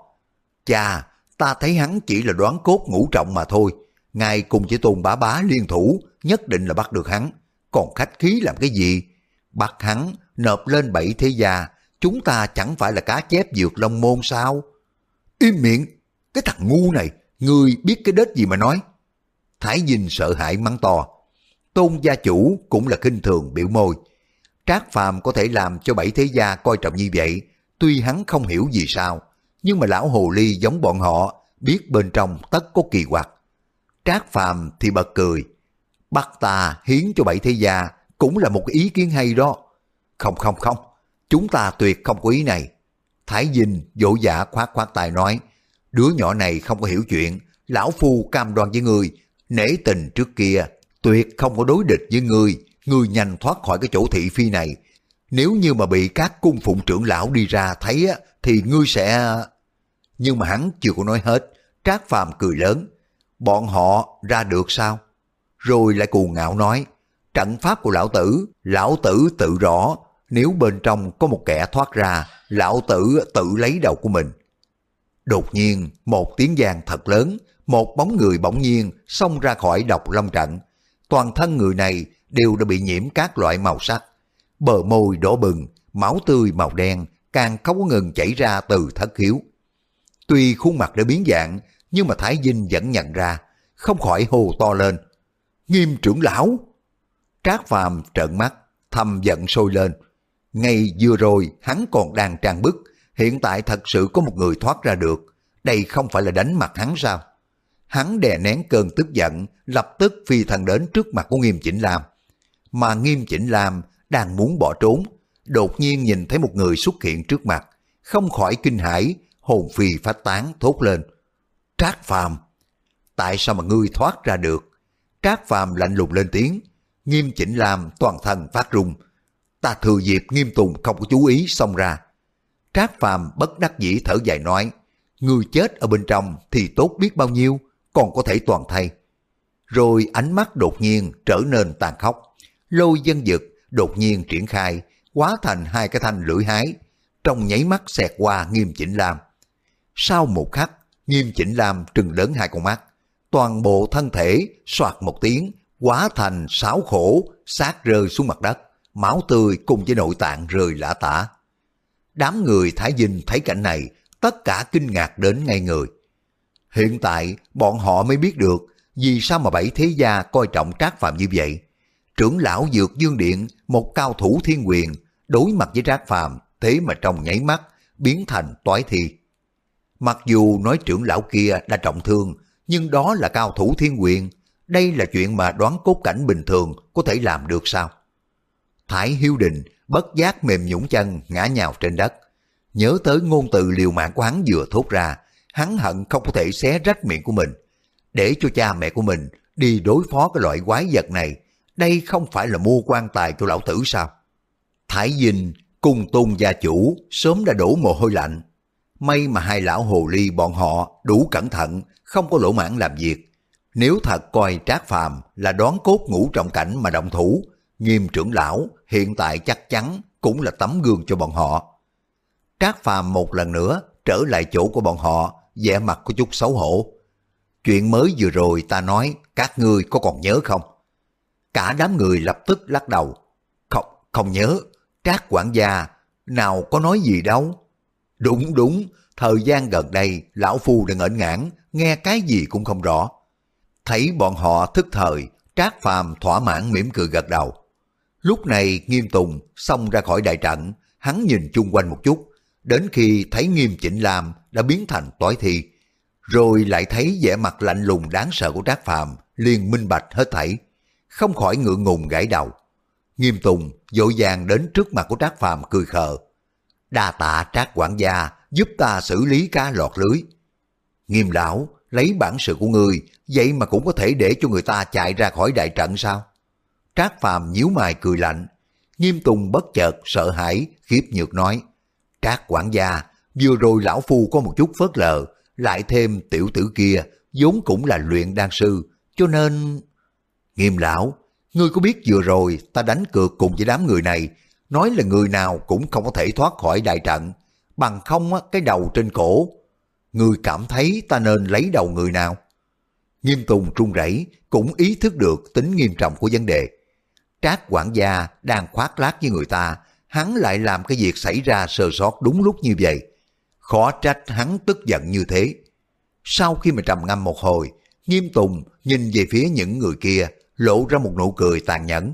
Cha, ta thấy hắn chỉ là đoán cốt ngũ trọng mà thôi. Ngài cùng chỉ tôn bá bá liên thủ, nhất định là bắt được hắn. Còn khách khí làm cái gì? Bắt hắn, nộp lên bảy thế gia, chúng ta chẳng phải là cá chép dược long môn sao? Im miệng, cái thằng ngu này, ngươi biết cái đết gì mà nói? Thái Dinh sợ hãi mắng to. Tôn gia chủ cũng là kinh thường biểu môi. Trác Phàm có thể làm cho bảy thế gia coi trọng như vậy, tuy hắn không hiểu gì sao, nhưng mà lão hồ ly giống bọn họ, biết bên trong tất có kỳ quặc. Trác Phàm thì bật cười, bắt ta hiến cho bảy thế gia cũng là một ý kiến hay đó. Không không không, chúng ta tuyệt không có ý này. Thái Dinh dỗ dã khoát khoát tài nói, đứa nhỏ này không có hiểu chuyện, lão phu cam đoan với người, nể tình trước kia, tuyệt không có đối địch với người, người nhanh thoát khỏi cái chỗ thị phi này. Nếu như mà bị các cung phụng trưởng lão đi ra thấy á, thì ngươi sẽ... Nhưng mà hắn chưa có nói hết, Trác Phàm cười lớn. Bọn họ ra được sao? Rồi lại cù ngạo nói, trận pháp của lão tử, lão tử tự rõ, nếu bên trong có một kẻ thoát ra, lão tử tự lấy đầu của mình. Đột nhiên, một tiếng giang thật lớn, một bóng người bỗng nhiên xông ra khỏi độc long trận. Toàn thân người này đều đã bị nhiễm các loại màu sắc. Bờ môi đỏ bừng, máu tươi màu đen, càng không có ngừng chảy ra từ thất hiếu. Tuy khuôn mặt đã biến dạng, nhưng mà Thái Vinh vẫn nhận ra, không khỏi hồ to lên. Nghiêm trưởng lão! Trác Phàm trợn mắt, thầm giận sôi lên. Ngay vừa rồi hắn còn đang trang bức, hiện tại thật sự có một người thoát ra được. Đây không phải là đánh mặt hắn sao? Hắn đè nén cơn tức giận, lập tức phi thần đến trước mặt của Nghiêm Chỉnh Lam. Mà Nghiêm Chỉnh Lam đang muốn bỏ trốn, đột nhiên nhìn thấy một người xuất hiện trước mặt, không khỏi kinh hãi, hồn phi phát tán thốt lên. Trác Phàm, tại sao mà ngươi thoát ra được? Trác Phàm lạnh lùng lên tiếng, Nghiêm Chỉnh Lam toàn thân phát run. Ta thừa dịp Nghiêm Tùng không có chú ý xông ra. Trác Phàm bất đắc dĩ thở dài nói, người chết ở bên trong thì tốt biết bao nhiêu, còn có thể toàn thay. Rồi ánh mắt đột nhiên trở nên tàn khốc, lôi dân dực đột nhiên triển khai, quá thành hai cái thanh lưỡi hái, trong nháy mắt xẹt qua Nghiêm Chỉnh Lam. Sau một khắc, Nghiêm Chỉnh Lam trừng lớn hai con mắt, toàn bộ thân thể soạt một tiếng, quá thành sáo khổ, xác rơi xuống mặt đất, máu tươi cùng với nội tạng rơi lã tả. Đám người Thái Dinh thấy cảnh này, tất cả kinh ngạc đến ngay người. Hiện tại, bọn họ mới biết được vì sao mà bảy thế gia coi trọng Trác Phạm như vậy. Trưởng lão Dược Dương Điện, một cao thủ thiên quyền, đối mặt với Trác Phạm, thế mà trong nháy mắt, biến thành toái thi. Mặc dù nói trưởng lão kia đã trọng thương, nhưng đó là cao thủ thiên quyền. Đây là chuyện mà đoán cốt cảnh bình thường có thể làm được sao? Thái Hiếu Đình bất giác mềm nhũng chân ngã nhào trên đất. Nhớ tới ngôn từ liều mạng của hắn vừa thốt ra, hắn hận không có thể xé rách miệng của mình. Để cho cha mẹ của mình đi đối phó cái loại quái vật này, đây không phải là mua quan tài cho lão tử sao? Thái Dinh cùng tôn gia chủ sớm đã đổ mồ hôi lạnh. May mà hai lão hồ ly bọn họ đủ cẩn thận, không có lỗ mãn làm việc. Nếu thật coi trác phàm là đoán cốt ngủ trọng cảnh mà động thủ, nghiêm trưởng lão hiện tại chắc chắn cũng là tấm gương cho bọn họ. Trác phàm một lần nữa trở lại chỗ của bọn họ, vẻ mặt có chút xấu hổ. Chuyện mới vừa rồi ta nói, các ngươi có còn nhớ không? Cả đám người lập tức lắc đầu. Không, không nhớ, trác quản gia, nào có nói gì đâu. Đúng đúng, thời gian gần đây, lão phu đang ngẩn ngãn, nghe cái gì cũng không rõ. Thấy bọn họ thức thời, trác phàm thỏa mãn mỉm cười gật đầu. Lúc này nghiêm tùng xông ra khỏi đại trận, hắn nhìn chung quanh một chút, đến khi thấy nghiêm chỉnh lam đã biến thành tối thi, rồi lại thấy vẻ mặt lạnh lùng đáng sợ của Trác Phàm liền minh bạch hết thảy, không khỏi ngượng ngùng gãi đầu. Nghiêm Tùng dội vàng đến trước mặt của Trác Phàm cười khờ. Đa tạ Trác quản gia giúp ta xử lý cá lọt lưới. Nghiêm lão, lấy bản sự của người, vậy mà cũng có thể để cho người ta chạy ra khỏi đại trận sao? Trác Phàm nhíu mày cười lạnh. Nghiêm Tùng bất chợt sợ hãi, khiếp nhược nói. Trác quản gia, vừa rồi lão phu có một chút phớt lờ, lại thêm tiểu tử kia, vốn cũng là luyện đan sư, cho nên... Nghiêm lão, ngươi có biết vừa rồi ta đánh cược cùng với đám người này, nói là người nào cũng không có thể thoát khỏi đại trận, bằng không cái đầu trên cổ. Ngươi cảm thấy ta nên lấy đầu người nào? Nghiêm Tùng trung rẩy cũng ý thức được tính nghiêm trọng của vấn đề. Trác quản gia đang khoác lác với người ta, hắn lại làm cái việc xảy ra sơ sót đúng lúc như vậy. Khó trách hắn tức giận như thế. Sau khi mà trầm ngâm một hồi, Nghiêm Tùng nhìn về phía những người kia, lộ ra một nụ cười tàn nhẫn.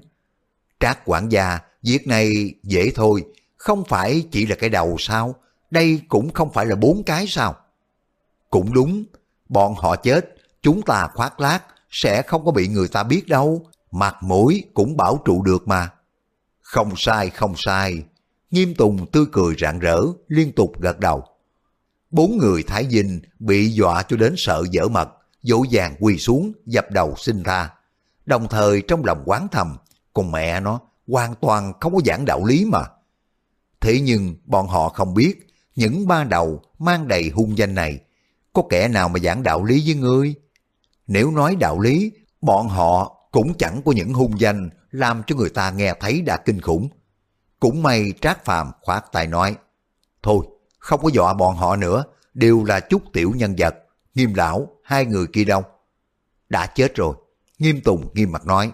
Trác quản gia, việc này dễ thôi, không phải chỉ là cái đầu sao, đây cũng không phải là bốn cái sao. Cũng đúng, bọn họ chết, chúng ta khoác lác, sẽ không có bị người ta biết đâu, mặt mũi cũng bảo trụ được mà. Không sai, không sai. Nghiêm Tùng tươi cười rạng rỡ, liên tục gật đầu. Bốn người Thái Dinh bị dọa cho đến sợ dở mật, dỗ dàng quỳ xuống, dập đầu xin tha. Đồng thời trong lòng quán thầm, cùng mẹ nó hoàn toàn không có giảng đạo lý mà. Thế nhưng bọn họ không biết, những ba đầu mang đầy hung danh này, có kẻ nào mà giảng đạo lý với ngươi? Nếu nói đạo lý, bọn họ cũng chẳng có những hung danh làm cho người ta nghe thấy đã kinh khủng. Cũng may Trác Phàm khoát tay nói, Thôi, không có dọa bọn họ nữa, đều là chút tiểu nhân vật, nghiêm lão, hai người kia đâu. Đã chết rồi, nghiêm tùng nghiêm mặt nói.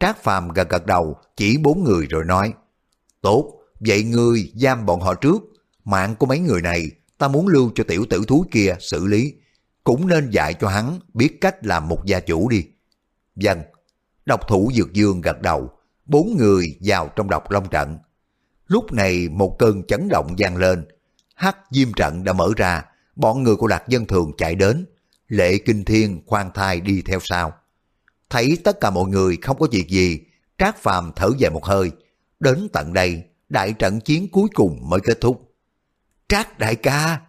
Trác Phàm gật gật đầu, chỉ bốn người rồi nói, Tốt, vậy ngươi giam bọn họ trước, mạng của mấy người này ta muốn lưu cho tiểu tử thúi kia xử lý, cũng nên dạy cho hắn biết cách làm một gia chủ đi. Dân, độc thủ dược dương gật đầu, bốn người vào trong độc long trận. Lúc này một cơn chấn động vang lên, hắc diêm trận đã mở ra, bọn người của Lạc Dân Thường chạy đến, Lệ Kinh Thiên khoan thai đi theo sau. Thấy tất cả mọi người không có việc gì, Trác Phàm thở dài một hơi. Đến tận đây, đại trận chiến cuối cùng mới kết thúc. Trác đại ca!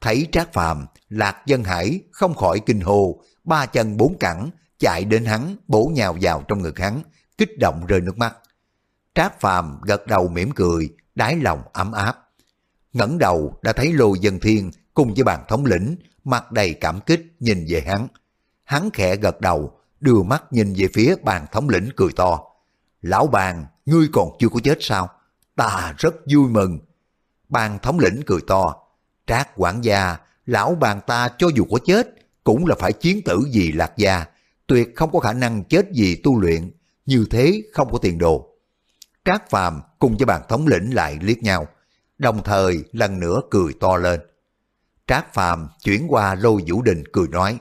Thấy Trác Phàm Lạc Dân Hải không khỏi kinh hồ, ba chân bốn cẳng, chạy đến hắn, bổ nhào vào trong ngực hắn, kích động rơi nước mắt. Trác Phàm gật đầu mỉm cười, đáy lòng ấm áp. ngẩng đầu đã thấy Lô Dân Thiên cùng với bàn thống lĩnh, mặt đầy cảm kích nhìn về hắn. Hắn khẽ gật đầu, đưa mắt nhìn về phía bàn thống lĩnh cười to. Lão bàn, ngươi còn chưa có chết sao? Ta rất vui mừng. Bàn thống lĩnh cười to. Trác quản gia, lão bàn ta cho dù có chết, cũng là phải chiến tử vì lạc gia. Tuyệt không có khả năng chết vì tu luyện, như thế không có tiền đồ. Trác phàm cùng với bàn thống lĩnh lại liếc nhau, đồng thời lần nữa cười to lên. Trác phàm chuyển qua lôi vũ đình cười nói,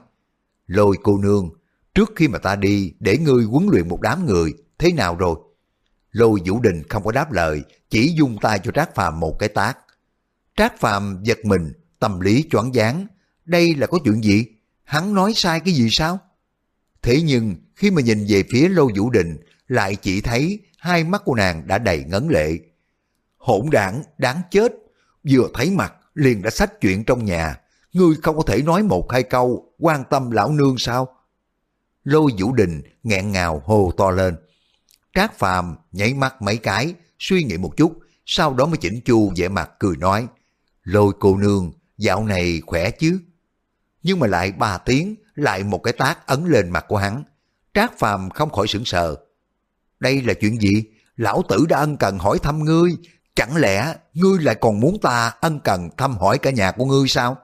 lôi cô nương, trước khi mà ta đi để ngươi huấn luyện một đám người, thế nào rồi? Lôi Vũ Đình không có đáp lời, chỉ dung tay cho Trác Phàm một cái tác. Trác Phàm giật mình, tâm lý choáng váng. Đây là có chuyện gì? Hắn nói sai cái gì sao? Thế nhưng khi mà nhìn về phía Lô Vũ Đình, lại chỉ thấy hai mắt của nàng đã đầy ngấn lệ. Hỗn đảng, đáng chết. Vừa thấy mặt, liền đã sách chuyện trong nhà. Ngươi không có thể nói một hai câu, quan tâm lão nương sao? Lô Vũ Đình nghẹn ngào hồ to lên. Trác Phàm nhảy mắt mấy cái, suy nghĩ một chút, sau đó mới chỉnh chu vẻ mặt cười nói, lôi cô nương, dạo này khỏe chứ? Nhưng mà lại ba tiếng, lại một cái tác ấn lên mặt của hắn. Trác Phàm không khỏi sững sờ. Đây là chuyện gì? Lão tử đã ân cần hỏi thăm ngươi, chẳng lẽ ngươi lại còn muốn ta ân cần thăm hỏi cả nhà của ngươi sao?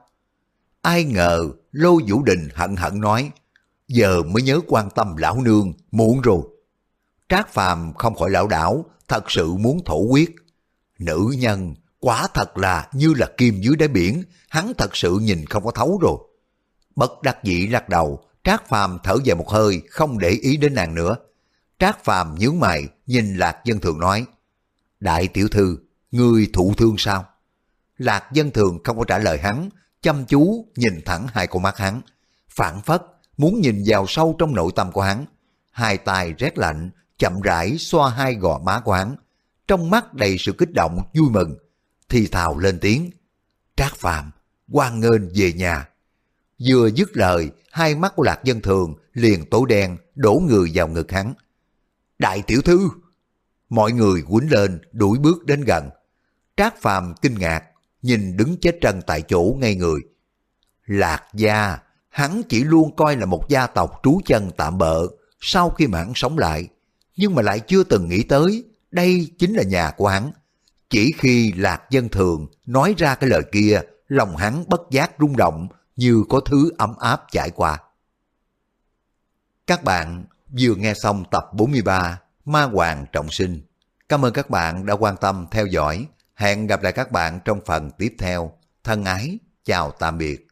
Ai ngờ, Lô Vũ Đình hận hận nói, giờ mới nhớ quan tâm lão nương, muộn rồi. Trác Phàm không khỏi lão đảo, thật sự muốn thổ quyết. Nữ nhân, quả thật là như là kim dưới đáy biển, hắn thật sự nhìn không có thấu rồi. Bất đắc dĩ lắc đầu, Trác Phàm thở dài một hơi, không để ý đến nàng nữa. Trác Phàm nhướng mày, nhìn Lạc Dân Thường nói, Đại tiểu thư, ngươi thụ thương sao? Lạc Dân Thường không có trả lời hắn, chăm chú nhìn thẳng hai con mắt hắn, phản phất muốn nhìn vào sâu trong nội tâm của hắn. Hai tay rét lạnh, chậm rãi xoa hai gò má của hắn, trong mắt đầy sự kích động, vui mừng, thì thào lên tiếng, Trác Phàm quan nghênh về nhà. Vừa dứt lời, hai mắt của Lạc Dân Thường liền tối đen, đổ người vào ngực hắn. Đại tiểu thư! Mọi người quýnh lên, đuổi bước đến gần. Trác Phàm kinh ngạc, nhìn đứng chết trân tại chỗ ngay người. Lạc gia, hắn chỉ luôn coi là một gia tộc trú chân tạm bợ, sau khi mãn sống lại, nhưng mà lại chưa từng nghĩ tới đây chính là nhà của hắn. Chỉ khi Lạc Dân Thường nói ra cái lời kia, lòng hắn bất giác rung động như có thứ ấm áp trải qua. Các bạn vừa nghe xong tập 43 Ma Hoàng Trọng Sinh. Cảm ơn các bạn đã quan tâm theo dõi. Hẹn gặp lại các bạn trong phần tiếp theo. Thân ái, chào tạm biệt.